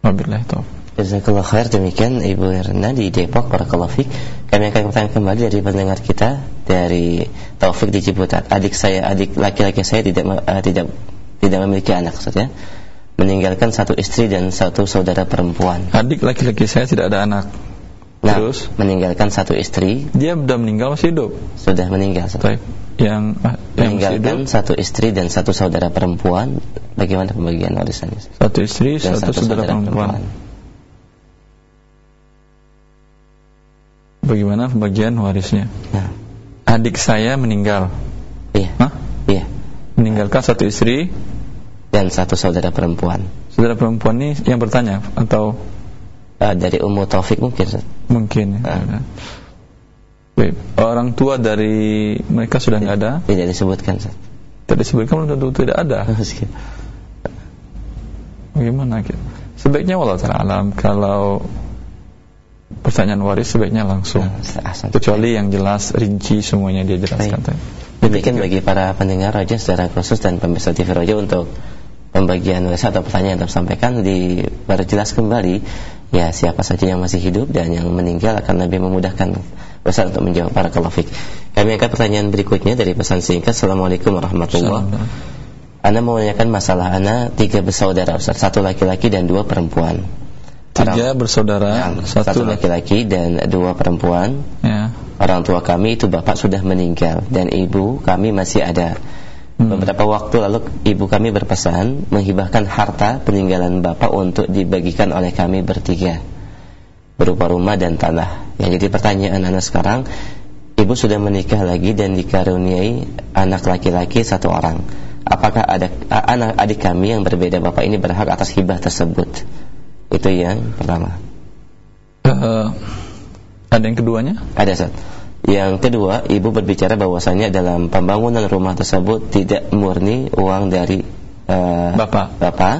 Wabillahi taufiq Jazakallah khair. Demikian Ibu Herna di Depok. Barakallahu Fik. Kami akan bertanya kembali dari pendengar kita Dari Taufik di Ciputat. Adik saya, adik laki-laki saya tidak uh, tidak tidak memiliki anak maksudnya meninggalkan satu istri dan satu saudara perempuan. Adik laki-laki saya tidak ada anak. Nah, terus? meninggalkan satu istri. Dia sudah meninggal masih hidup? Sudah meninggal Baik. yang, ah, yang meninggalkan satu istri dan satu saudara perempuan. Bagaimana pembagian warisannya satu istri dan satu, satu saudara, saudara perempuan. perempuan bagaimana pembagian warisnya nah. adik saya meninggal iya Hah? iya meninggalkan satu istri dan satu saudara perempuan. Saudara perempuan ini yang bertanya atau uh, dari Ummu Taufik mungkin? Mungkin. Ya. Uh. Baik. Orang tua dari mereka sudah nggak ada? Tidak disebutkan. Tidak disebutkan belum tentu tidak ada. Bagaimana gitu? Sebaiknya walau ta'ala alam kalau pertanyaan waris sebaiknya langsung. Nah, Kecuali yang jelas rinci semuanya dia jelaskan. Baik. Demikian bagi para pendengar Raja secara khusus dan pemirsa TV Raja untuk pembagian waris atau pertanyaan yang tersampaikan diperjelas kembali ya siapa saja yang masih hidup dan yang meninggal akan lebih memudahkan besar untuk menjawab para kalafik. Kami akan pertanyaan berikutnya dari pesan singkat. Assalamualaikum warahmatullahi wabarakatuh. Anda mau menanyakan masalah Anda tiga bersaudara Ustaz, satu laki-laki dan dua perempuan. Tiga bersaudara, ya, satu laki-laki dan dua perempuan. Ya. Orang tua kami itu bapak sudah meninggal dan ibu kami masih ada. Hmm. Beberapa waktu lalu ibu kami berpesan menghibahkan harta peninggalan bapak untuk dibagikan oleh kami bertiga berupa rumah dan tanah. Yang jadi pertanyaan anak sekarang, ibu sudah menikah lagi dan dikaruniai anak laki-laki satu orang apakah ada anak adik kami yang berbeda bapak ini berhak atas hibah tersebut? Itu yang pertama. Uh, ada yang keduanya? Ada Sat. Yang kedua, ibu berbicara bahwasanya dalam pembangunan rumah tersebut tidak murni uang dari uh, bapak. Bapak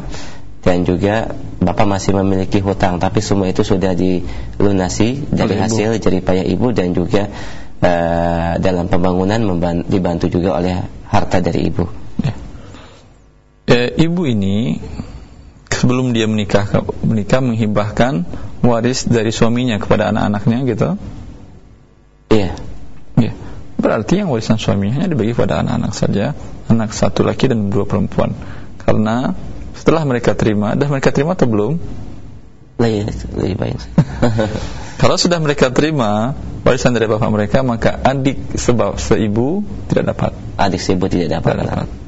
dan juga bapak masih memiliki hutang, tapi semua itu sudah dilunasi dari oleh hasil jeripaya ibu dan juga uh, dalam pembangunan dibantu juga oleh harta dari ibu e, ibu ini sebelum dia menikah menikah menghibahkan waris dari suaminya kepada anak-anaknya gitu. Iya. Iya. Berarti yang warisan suaminya hanya dibagi pada anak-anak saja, anak satu laki dan dua perempuan. Karena setelah mereka terima, dah mereka terima atau belum? Lebih baik. Kalau sudah mereka terima warisan dari bapak mereka, maka adik sebab seibu tidak dapat. Adik seibu tidak dapat. Tidak dapat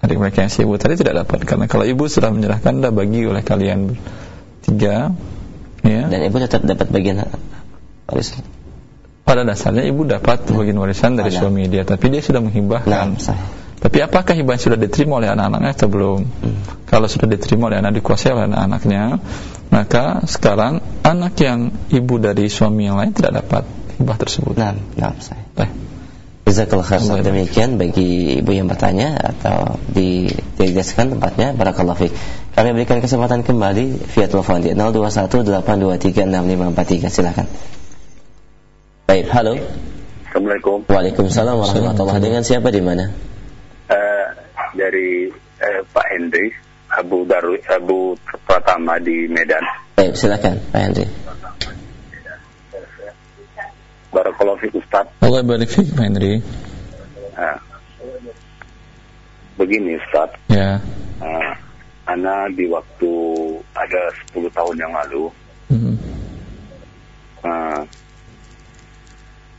adik mereka yang si ibu tadi tidak dapat. Karena kalau ibu sudah menyerahkan dah bagi oleh kalian tiga ya. Dan ibu tetap dapat bagian warisan. Pada dasarnya ibu dapat nah. bagian warisan dari suami dia tapi dia sudah menghibahkan. Nah, tapi apakah hibah sudah diterima oleh anak-anaknya atau belum? Hmm. kalau sudah diterima oleh anak dikuasai oleh anak-anaknya maka sekarang anak yang ibu dari suami yang lain tidak dapat hibah tersebut. Nah, nah saya. Jazakallah khair demikian bagi ibu yang bertanya atau di dijelaskan tempatnya barakallahu fiik. Kami berikan kesempatan kembali via telepon di 0218236543 silakan. Baik, halo. Assalamualaikum. Waalaikumsalam warahmatullahi Dengan siapa di mana? Uh, dari uh, Pak Hendri Abu Daru Abu Pratama di Medan. Baik, silakan Pak Hendri. Barakallahu fiik Ustaz. Allah barik fiik Pak Hendri. Nah, begini Ustaz. Ya. Nah, Ana di waktu ada 10 tahun yang lalu. Mm-hmm. Nah,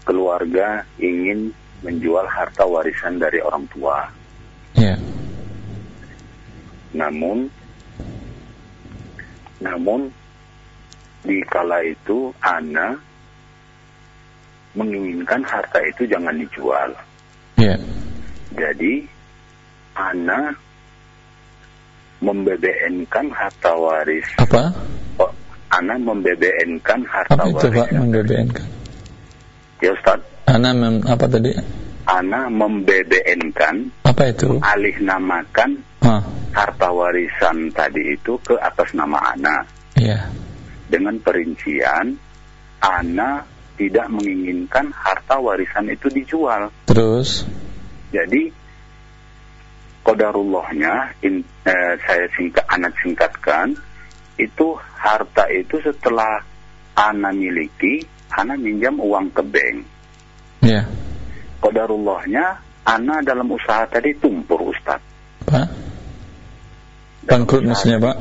keluarga ingin menjual harta warisan dari orang tua. Ya. Namun namun di kala itu Ana menginginkan harta itu jangan dijual. Yeah. Jadi, Ana membebenkan harta waris. Apa? Oh, Ana membebenkan harta apa itu, waris. Pak, membebenkan? Ya Ustaz. Ana mem, apa tadi? Ana membebenkan. Apa itu? Alih namakan huh. harta warisan tadi itu ke atas nama Ana. Iya. Dengan perincian Ana tidak menginginkan harta warisan itu dijual. Terus? Jadi kodarullahnya in, eh, saya singkat anak singkatkan itu harta itu setelah anak miliki anak minjam uang ke bank. Ya. Yeah. Kodarullahnya anak dalam usaha tadi tumpur Ustaz. Pak? Bangkrut maksudnya Pak?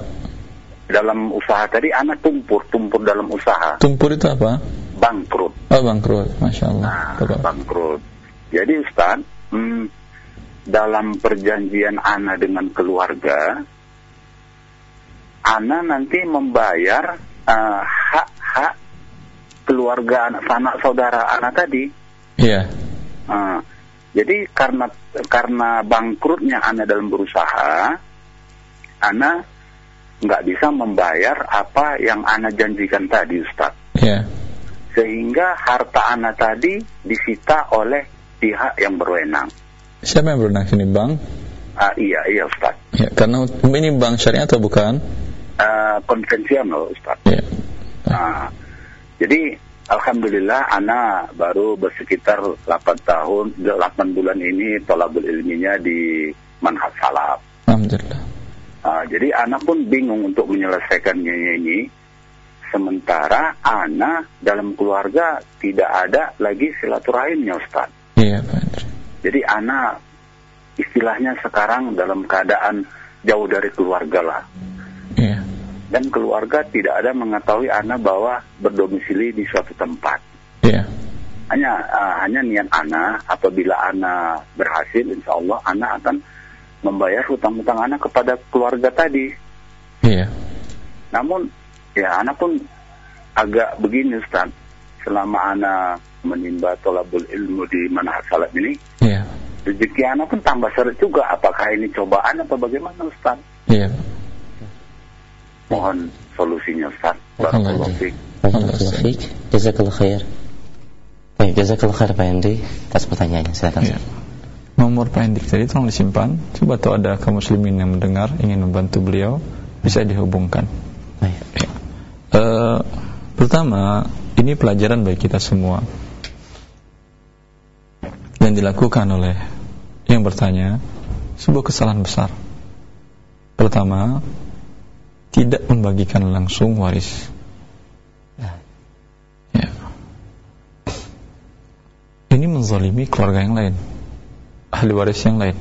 Dalam usaha tadi anak tumpur, tumpur dalam usaha. Tumpur itu apa? Bangkrut. Oh bangkrut, masya Allah. Nah, bangkrut. Jadi Ustaz, hmm, dalam perjanjian Ana dengan keluarga, Ana nanti membayar uh, hak-hak keluarga anak sanak saudara Ana tadi. Iya. Yeah. Uh, jadi karena karena bangkrutnya Ana dalam berusaha, Ana nggak bisa membayar apa yang Ana janjikan tadi, Ustaz. Iya. Yeah sehingga harta anak tadi disita oleh pihak yang berwenang. Siapa yang berwenang sini, Bang? Ah, iya, iya Ustaz. Ya, karena ini bank syariah atau bukan? Uh, konvensional Ustaz. Ya. Nah, jadi Alhamdulillah anak baru bersekitar 8 tahun, 8 bulan ini tolabul ilminya di manhaj salaf. Alhamdulillah. Uh, jadi anak pun bingung untuk menyelesaikannya ini. Sementara anak dalam keluarga tidak ada lagi silaturahimnya Ustaz. Iya, Pak. Jadi anak istilahnya sekarang dalam keadaan jauh dari keluarga lah. Iya. Dan keluarga tidak ada mengetahui anak bahwa berdomisili di suatu tempat. Iya. Hanya uh, hanya niat anak apabila anak berhasil, insya Allah anak akan membayar hutang-hutang anak kepada keluarga tadi. Iya. Namun ya anak pun agak begini Ustaz. Selama anak menimba tolabul ilmu di mana salat ini, Iya. rezeki anak pun tambah seret juga. Apakah ini cobaan atau bagaimana Ustaz? Iya. Mohon solusinya Ustaz. Allah Barakallahu fiik. Barakallahu fiik. Jazakallah khair. Baik, jazakallah khair Pak Henry atas pertanyaannya. Silakan. Nomor Pak Hendik tadi tolong disimpan. Coba tahu ada kaum muslimin yang mendengar ingin membantu beliau bisa dihubungkan. Eh, pertama, ini pelajaran bagi kita semua yang dilakukan oleh yang bertanya sebuah kesalahan besar. Pertama, tidak membagikan langsung waris. Ya. Ini menzalimi keluarga yang lain, ahli waris yang lain.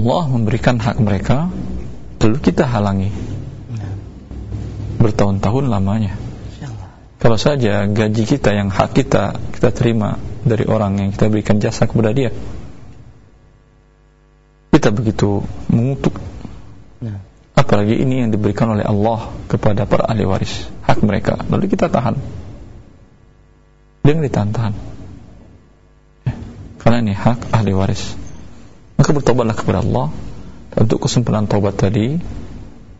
Allah memberikan hak mereka, lalu kita halangi bertahun-tahun lamanya. Kalau saja gaji kita yang hak kita kita terima dari orang yang kita berikan jasa kepada dia, kita begitu mengutuk. Apalagi ini yang diberikan oleh Allah kepada para ahli waris, hak mereka. Lalu kita tahan. Dia ditahan-tahan. Ya. Karena ini hak ahli waris. Maka bertobatlah kepada Allah. Untuk kesempurnaan taubat tadi,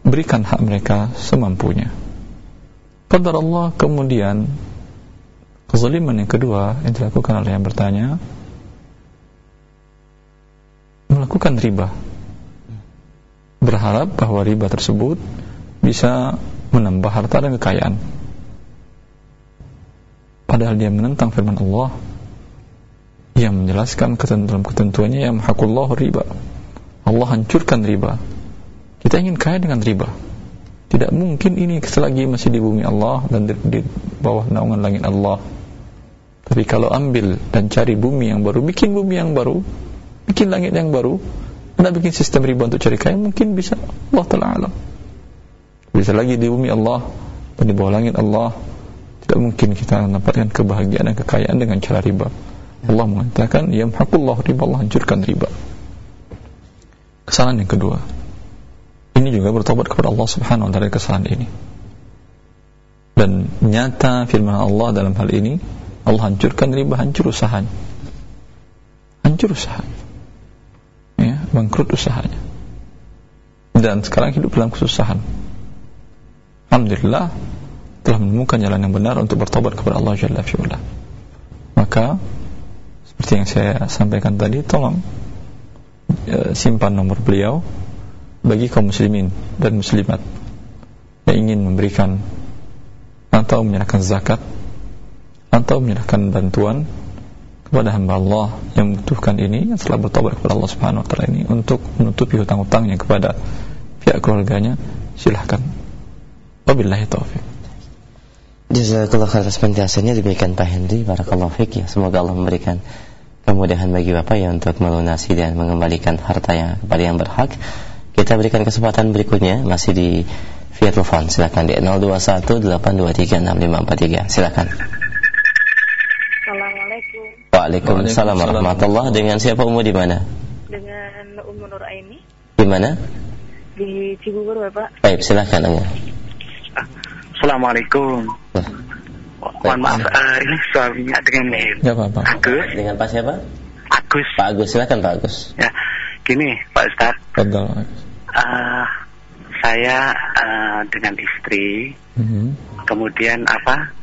berikan hak mereka semampunya. Qadar Allah kemudian kezaliman yang kedua yang dilakukan oleh yang bertanya melakukan riba berharap bahwa riba tersebut bisa menambah harta dan kekayaan padahal dia menentang firman Allah yang menjelaskan ketentuan ketentuannya yang hakullahu riba Allah hancurkan riba kita ingin kaya dengan riba tidak mungkin ini selagi masih di bumi Allah dan di, di bawah naungan langit Allah. Tapi kalau ambil dan cari bumi yang baru, bikin bumi yang baru, bikin langit yang baru, anda bikin sistem riba untuk cari kaya, mungkin bisa. Allah Ta'ala alam. Bisa lagi di bumi Allah dan di bawah langit Allah. Tidak mungkin kita mendapatkan kebahagiaan dan kekayaan dengan cara riba. Allah mengatakan, Yamhaqullah riba, Allah hancurkan riba. Kesalahan yang kedua, ini juga bertobat kepada Allah Subhanahu wa taala kesalahan ini. Dan nyata firman Allah dalam hal ini, Allah hancurkan riba, hancur usahanya. Hancur usahanya. Ya, bangkrut usahanya. Dan sekarang hidup dalam kesusahan. Alhamdulillah telah menemukan jalan yang benar untuk bertobat kepada Allah Jalla fi'ula. Maka seperti yang saya sampaikan tadi, tolong ya, simpan nomor beliau bagi kaum muslimin dan muslimat yang ingin memberikan atau menyerahkan zakat atau menyerahkan bantuan kepada hamba Allah yang membutuhkan ini yang telah bertobat kepada Allah Subhanahu wa taala ini untuk menutupi hutang-hutangnya kepada pihak keluarganya silahkan. Wabillahi taufik Jazakallah khair atas penjelasannya diberikan Pak Henry. Barakallahu fiik ya. Semoga Allah memberikan kemudahan bagi Bapak ya Untuk melunasi dan mengembalikan harta yang kepada yang berhak. Kita berikan kesempatan berikutnya Masih di via telepon. Silakan di 0218236543 Silakan. Assalamualaikum. Waalaikumsalam warahmatullah. Dengan siapa Umu di mana? dengan Ummu Nur Aini Di mana? di Cibubur Bapak. Baik, silakan Umu Assalamualaikum. Mohon maaf, eh, ini suaminya dengan ya apa-apa Agus. Dengan Pak siapa? Agus. Pak Agus, silakan Pak Agus Ya, gini Pak Ustad, Fadal eh, saya eh, dengan istri, Mhm. kemudian apa?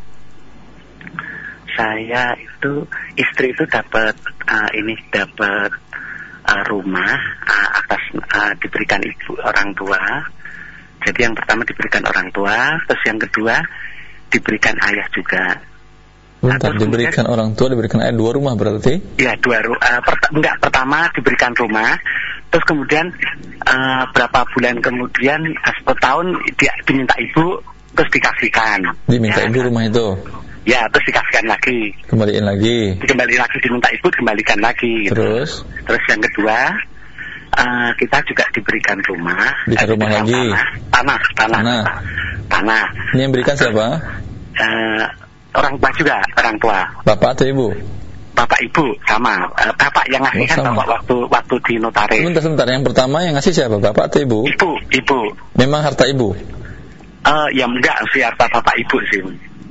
Saya itu istri itu dapat eh, ini dapat eh, rumah eh, atas eh, diberikan ibu orang tua. Jadi yang pertama diberikan orang tua, terus yang kedua diberikan ayah juga. Bentar, Terus diberikan orang tua, diberikan ayah dua rumah berarti? Ya dua ru- eh, pert- enggak pertama diberikan rumah, terus kemudian eh, berapa bulan kemudian eh, satu tahun dia diminta ibu terus dikasihkan. Diminta ya, ibu rumah itu, Ya terus dikasihkan lagi, kembaliin lagi. kembali lagi diminta ibu dikembalikan lagi. Gitu. Terus, Terus yang kedua eh, kita juga diberikan rumah. Diberikan eh, rumah lagi? Tanah, tanah, tanah. Tanah. Tanah. ini yang berikan siapa? Eh, orang tua juga, orang tua. Bapak atau ibu? Bapak ibu sama, Eh, bapak yang ngasih Oh, kan sama. bapak waktu waktu di notaris. Sebentar, sebentar. Yang pertama yang ngasih siapa? Bapak atau ibu? Ibu, ibu. Memang harta ibu. Eh ya enggak sih harta bapak ibu sih.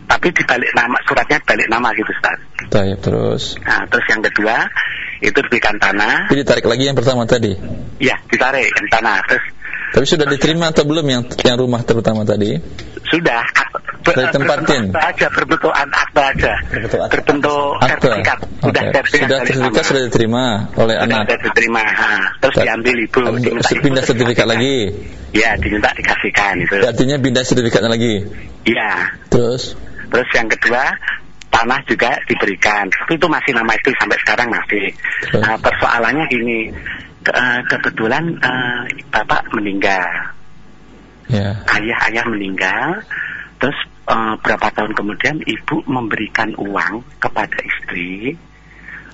Tapi dibalik nama suratnya dibalik nama gitu Ustaz. Tayyip, terus. Nah, terus yang kedua itu diberikan tanah, Jadi tarik lagi yang pertama tadi. ya ditarik yang tanah. Terus Tapi sudah diterima atau belum yang yang rumah terutama tadi? sudah ber- Sudah ditempatin? berbentuk akta aja berbentuk akta aja. Berbentuk akta. Berbentuk Akta. sertifikat. Sudah Oke. sertifikat Sudah dari sertifikat sudah diterima oleh Sudah anak. ada diterima. Ha. Terus Ta- diambil ibu. diminta ibu, Pindah terus sertifikat lagi. Ya diminta dikasihkan itu. Artinya pindah sertifikatnya lagi. Iya. Terus, Terus yang kedua tanah juga diberikan. Tapi itu masih nama itu sampai sekarang masih. Nah, persoalannya gini, ke- eh, kebetulan eh, bapak meninggal, ya. ayah-ayah meninggal, terus eh, berapa tahun kemudian ibu memberikan uang kepada istri,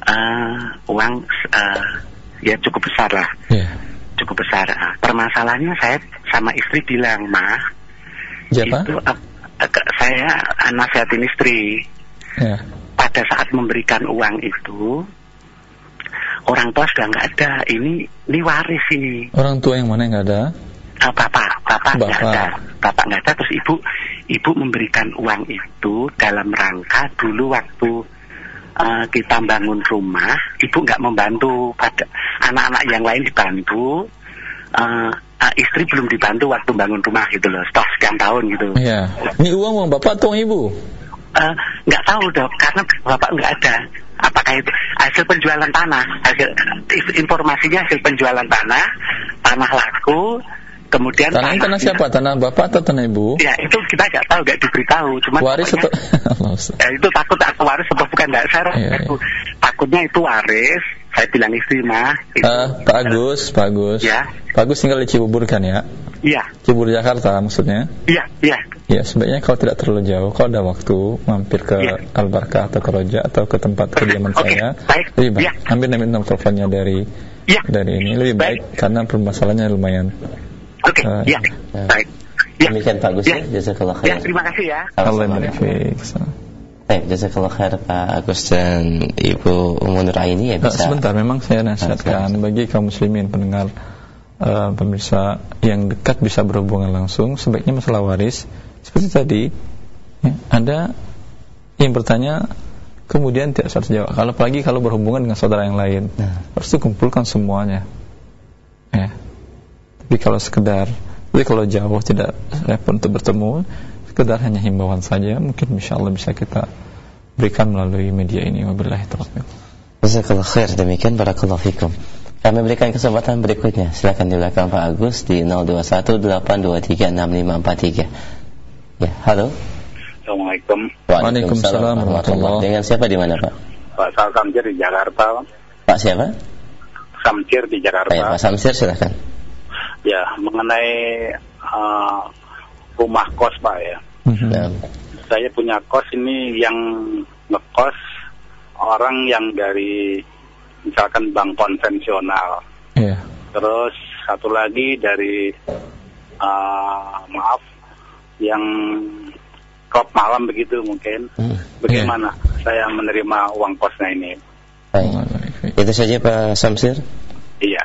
eh, uang eh, ya cukup besar lah, Ya. cukup besar. Ah, permasalahannya saya sama istri bilang, mah Siapa? itu ke- saya nasihatin istri. Ya. pada saat memberikan uang itu orang tua sudah nggak ada. Ini ini waris ini. Orang tua yang mana yang nggak ada? Ah, bapak. Bapak nggak ada. Bapak nggak ada. Terus ibu ibu memberikan uang itu dalam rangka dulu waktu eh, kita bangun rumah ibu nggak membantu. Pada anak-anak yang lain dibantu. Eh, eh, istri belum dibantu waktu bangun rumah gitu loh setelah sekian tahun gitu Ya. Ini uang uang bapak atau ibu? Eh, nggak tahu dok karena bapak nggak ada apakah itu hasil penjualan tanah hasil informasinya hasil penjualan tanah tanah laku kemudian Tanah tanah siapa? Tanah bapak atau tanah ibu? ya itu kita nggak tahu nggak diberitahu cuma Waris atau ya, itu takut atau waris atau bukan nggak saya Iya, aku takutnya itu waris saya bilang istri mah itu Eh, Pak Agus, Pak Agus. Ya. Pak Agus tinggal di Cibubur kan ya? iya Cibubur Jakarta maksudnya. iya iya Ya, sebaiknya kalau tidak terlalu jauh, kalau ada waktu, mampir ke Iya. Al Barkah atau ke Roja atau ke tempat kediaman Oke, saya. baik. Lebih baik. Iya. Ambil nomor nomor teleponnya dari iya dari ini lebih baik, karena permasalahannya lumayan. oke Eh, iya ya. baik ya Demikian Pak Gus ya, Ya. jazakallah ya khair. terima kasih ya Allah Baik, jazakallah khair Pak Agus dan Ibu Umu Nuraini ya Nah, bisa. sebentar, memang saya nasihatkan bagi kaum muslimin pendengar eh, pemirsa yang dekat bisa berhubungan langsung, sebaiknya masalah waris seperti tadi ya, ada yang bertanya kemudian tidak harus jawab. Kalau apalagi kalau berhubungan dengan saudara yang lain, Nah. harus dikumpulkan semuanya. Ya. Tapi kalau sekedar, tapi kalau jauh tidak repot untuk bertemu, sekedar hanya himbauan saja, mungkin insya Allah bisa kita berikan melalui media ini. Wabillahi taufiq. Jazakallah khair demikian barakallahu fikum. Kami berikan kesempatan berikutnya. Silakan di belakang Pak Agus di 0218236543. Ya, halo. Assalamualaikum Waalaikumsalam warahmatullahi. Dengan siapa di mana, Pak? Pak Samsir di Jakarta Pak siapa? Samsir di Jakarta Baik, Pak Samsir silakan. ya mengenai eh, rumah kos Pak ya Mhm. Nah, saya punya kos ini yang ngekos orang yang dari misalkan bank konvensional Iya. terus satu lagi dari eh, maaf yang klub malam begitu mungkin hmm, bagaimana saya menerima uang kosnya ini baik. Itu saja Pak Samsir. iya.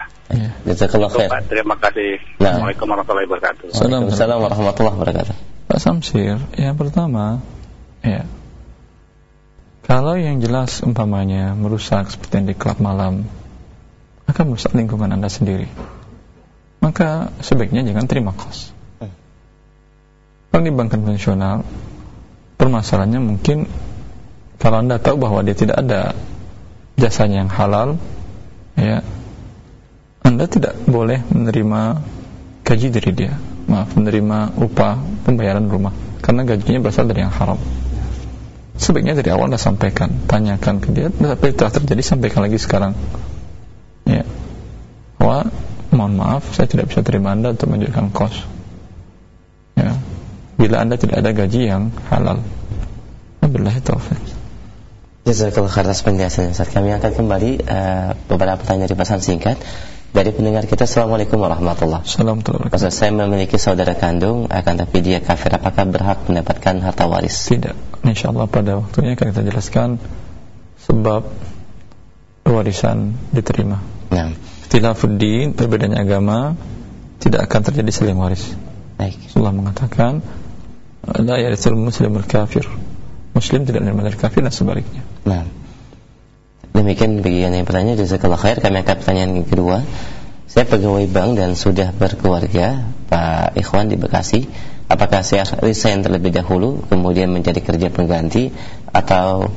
Jazakallah Cukup, khair. Pak. terima kasih Nah. Assalamualaikum warahmatullahi wabarakatuh Waalaikumsalam warahmatullahi wabarakatuh. Pak Samsir, yang pertama, ya, kalau yang jelas umpamanya merusak seperti yang di klub malam, akan merusak lingkungan Anda sendiri. Maka sebaiknya jangan terima kos. Kalau di bank konvensional, permasalahannya mungkin kalau anda tahu bahwa dia tidak ada jasanya yang halal, ya, anda tidak boleh menerima gaji dari dia, maaf menerima upah pembayaran rumah, karena gajinya berasal dari yang haram. Sebaiknya dari awal anda sampaikan, tanyakan ke dia, tapi telah terjadi sampaikan lagi sekarang. Ya, wah, mohon maaf, saya tidak bisa terima anda untuk menunjukkan kos. Ya, bila anda tidak ada gaji yang halal. Wabillahi taufiq. Jazakallah khair atas Ustaz. Kami akan kembali uh, beberapa pertanyaan dari pesan singkat dari pendengar kita. Assalamualaikum warahmatullahi wabarakatuh. Ustaz, saya memiliki saudara kandung, akan tapi dia kafir. Apakah berhak mendapatkan harta waris? Tidak. Insya Allah pada waktunya akan kita jelaskan sebab warisan diterima. Nah. Ikhtilafuddin, perbedaan agama tidak akan terjadi saling waris. Baik. Allah mengatakan la yarisul muslimul kafir Muslim tidak menerima dari kafir dan sebaliknya. Nah, Demikian bagian yang bertanya jazakallah khair kami akan pertanyaan kedua. Saya pegawai bank dan sudah berkeluarga, Pak Ikhwan di Bekasi. Apakah saya resign terlebih dahulu kemudian menjadi kerja pengganti atau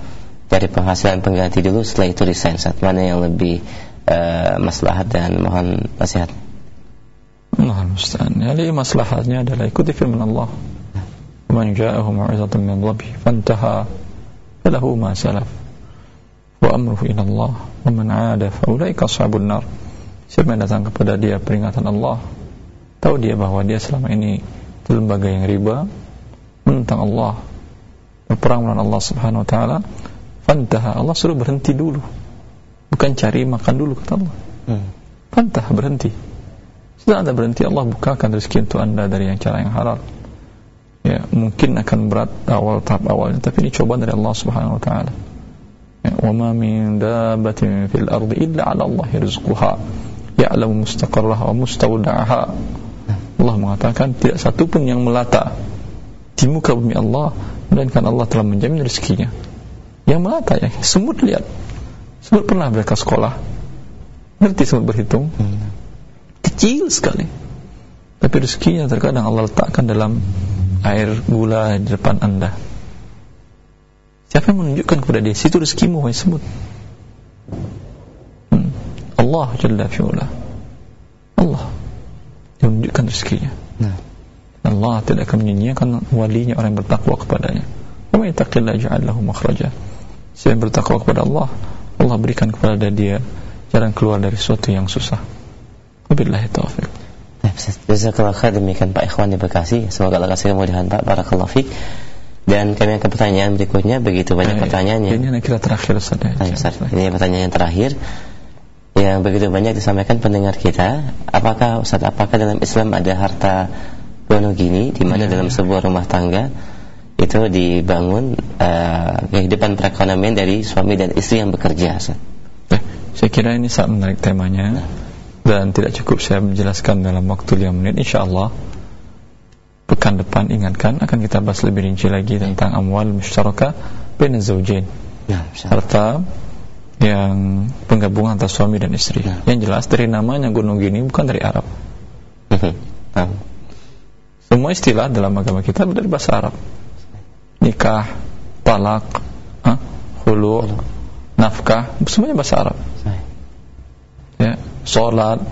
dari penghasilan pengganti dulu setelah itu resign? Saat mana yang lebih uh, maslahat dan mohon nasihat? mohon musta'an. Jadi maslahatnya adalah ikuti firman Allah. Man ja'ahu mau'izatan min rabbih fantaha falahu ma salaf wa amruhu ilallah wa man aada faulaika ashabun nar. Siapa yang datang kepada dia peringatan Allah tahu dia bahwa dia selama ini lembaga yang riba menentang Allah berperang melawan Allah subhanahu wa ta'ala fantaha Allah suruh berhenti dulu. Bukan cari makan dulu kata Allah. Hmm. berhenti. Setelah anda berhenti Allah bukakan rezeki untuk anda dari yang cara yang halal. Ya mungkin akan berat awal tahap awalnya tapi ini cobaan dari Allah subhanahu wa ta'ala ma min dabbatin fil ardi illa 'ala Allah rizquha ya'lamu mustaqarraha wa Allah mengatakan tidak satu pun yang melata di muka bumi Allah melainkan Allah telah menjamin rezekinya. Yang melata ya semut lihat. Semut pernah mereka sekolah. Ngerti semut berhitung? Kecil sekali. Tapi rezekinya terkadang Allah letakkan dalam air gula di depan anda siapa yang menunjukkan kepada dia situ rezekimu wahai semut hmm. Allah Jalla fi'ula Allah yang menunjukkan rezekinya nah. Allah tidak akan menyia-nyiakan walinya orang yang bertakwa kepadanya wa may taqilla ja'al lahu makhraja siapa yang bertakwa kepada Allah Allah berikan kepada dia jalan keluar dari sesuatu yang susah wabillahi taufiq Jazakallah khair demikian Pak Ikhwan di Bekasi. Semoga Allah kasih kemudahan Pak. Barakallahu fiik. Dan kami akan pertanyaan berikutnya begitu banyak pertanyaannya. Ini yang kira terakhir Ustaz. Ya. Ini pertanyaan yang terakhir yang begitu banyak disampaikan pendengar kita. Apakah Ustaz apakah dalam Islam ada harta gono gini di mana ya, dalam ya. sebuah rumah tangga itu dibangun uh, kehidupan perekonomian dari suami dan istri yang bekerja Ustaz? Eh, saya kira ini sangat menarik temanya. Nah dan tidak cukup saya menjelaskan dalam waktu 5 menit insyaallah pekan depan ingatkan akan kita bahas lebih rinci lagi tentang amwal musyarakah bain zawjain. Ya, serta yang penggabungan antara suami dan istri. Ya. yang jelas dari namanya gunung gini bukan dari Arab. Nah, semua istilah dalam agama kita dari bahasa Arab. Nikah talak hulu nafkah semuanya bahasa Arab. Ya sholat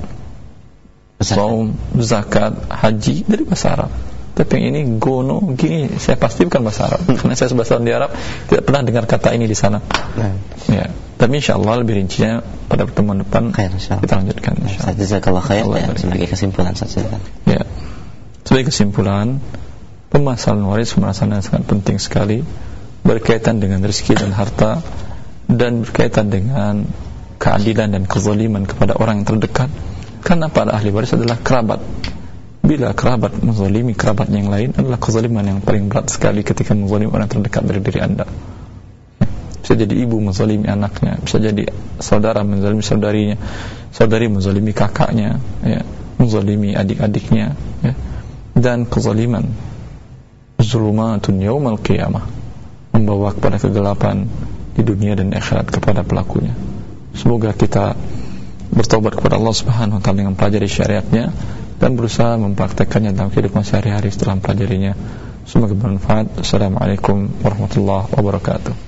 saum zakat haji dari bahasa Arab tapi yang ini gono gini saya pasti bukan bahasa Arab. Karena saya bahasa di Arab tidak pernah dengar kata ini di sana. Nah. ya. Tapi insya Allah lebih rincinya pada pertemuan depan khair, kita lanjutkan insya Allah khair ya, sebagai kesimpulan saja ya. Sebagai kesimpulan pemasalan waris pemasalan sangat penting sekali berkaitan dengan rezeki dan harta dan berkaitan dengan keadilan dan kezaliman kepada orang yang terdekat. Karena para ahli waris adalah kerabat bila kerabat menzalimi kerabat yang lain adalah kezaliman yang paling berat sekali ketika menzalimi orang terdekat dari diri anda. Bisa jadi ibu menzalimi anaknya bisa jadi saudara menzalimi saudarinya saudari menzalimi kakaknya ya menzalimi adik-adiknya ya. Dan kezaliman zulumatun yaumal qiyamah membawa kepada kegelapan di dunia dan akhirat kepada pelakunya. Semoga kita bertobat kepada Allah Subhanahu wa taala dengan pelajari syariatnya dan berusaha mempraktekannya dalam kehidupan sehari-hari setelah mempelajarinya. Semoga bermanfaat. Assalamualaikum warahmatullahi wabarakatuh.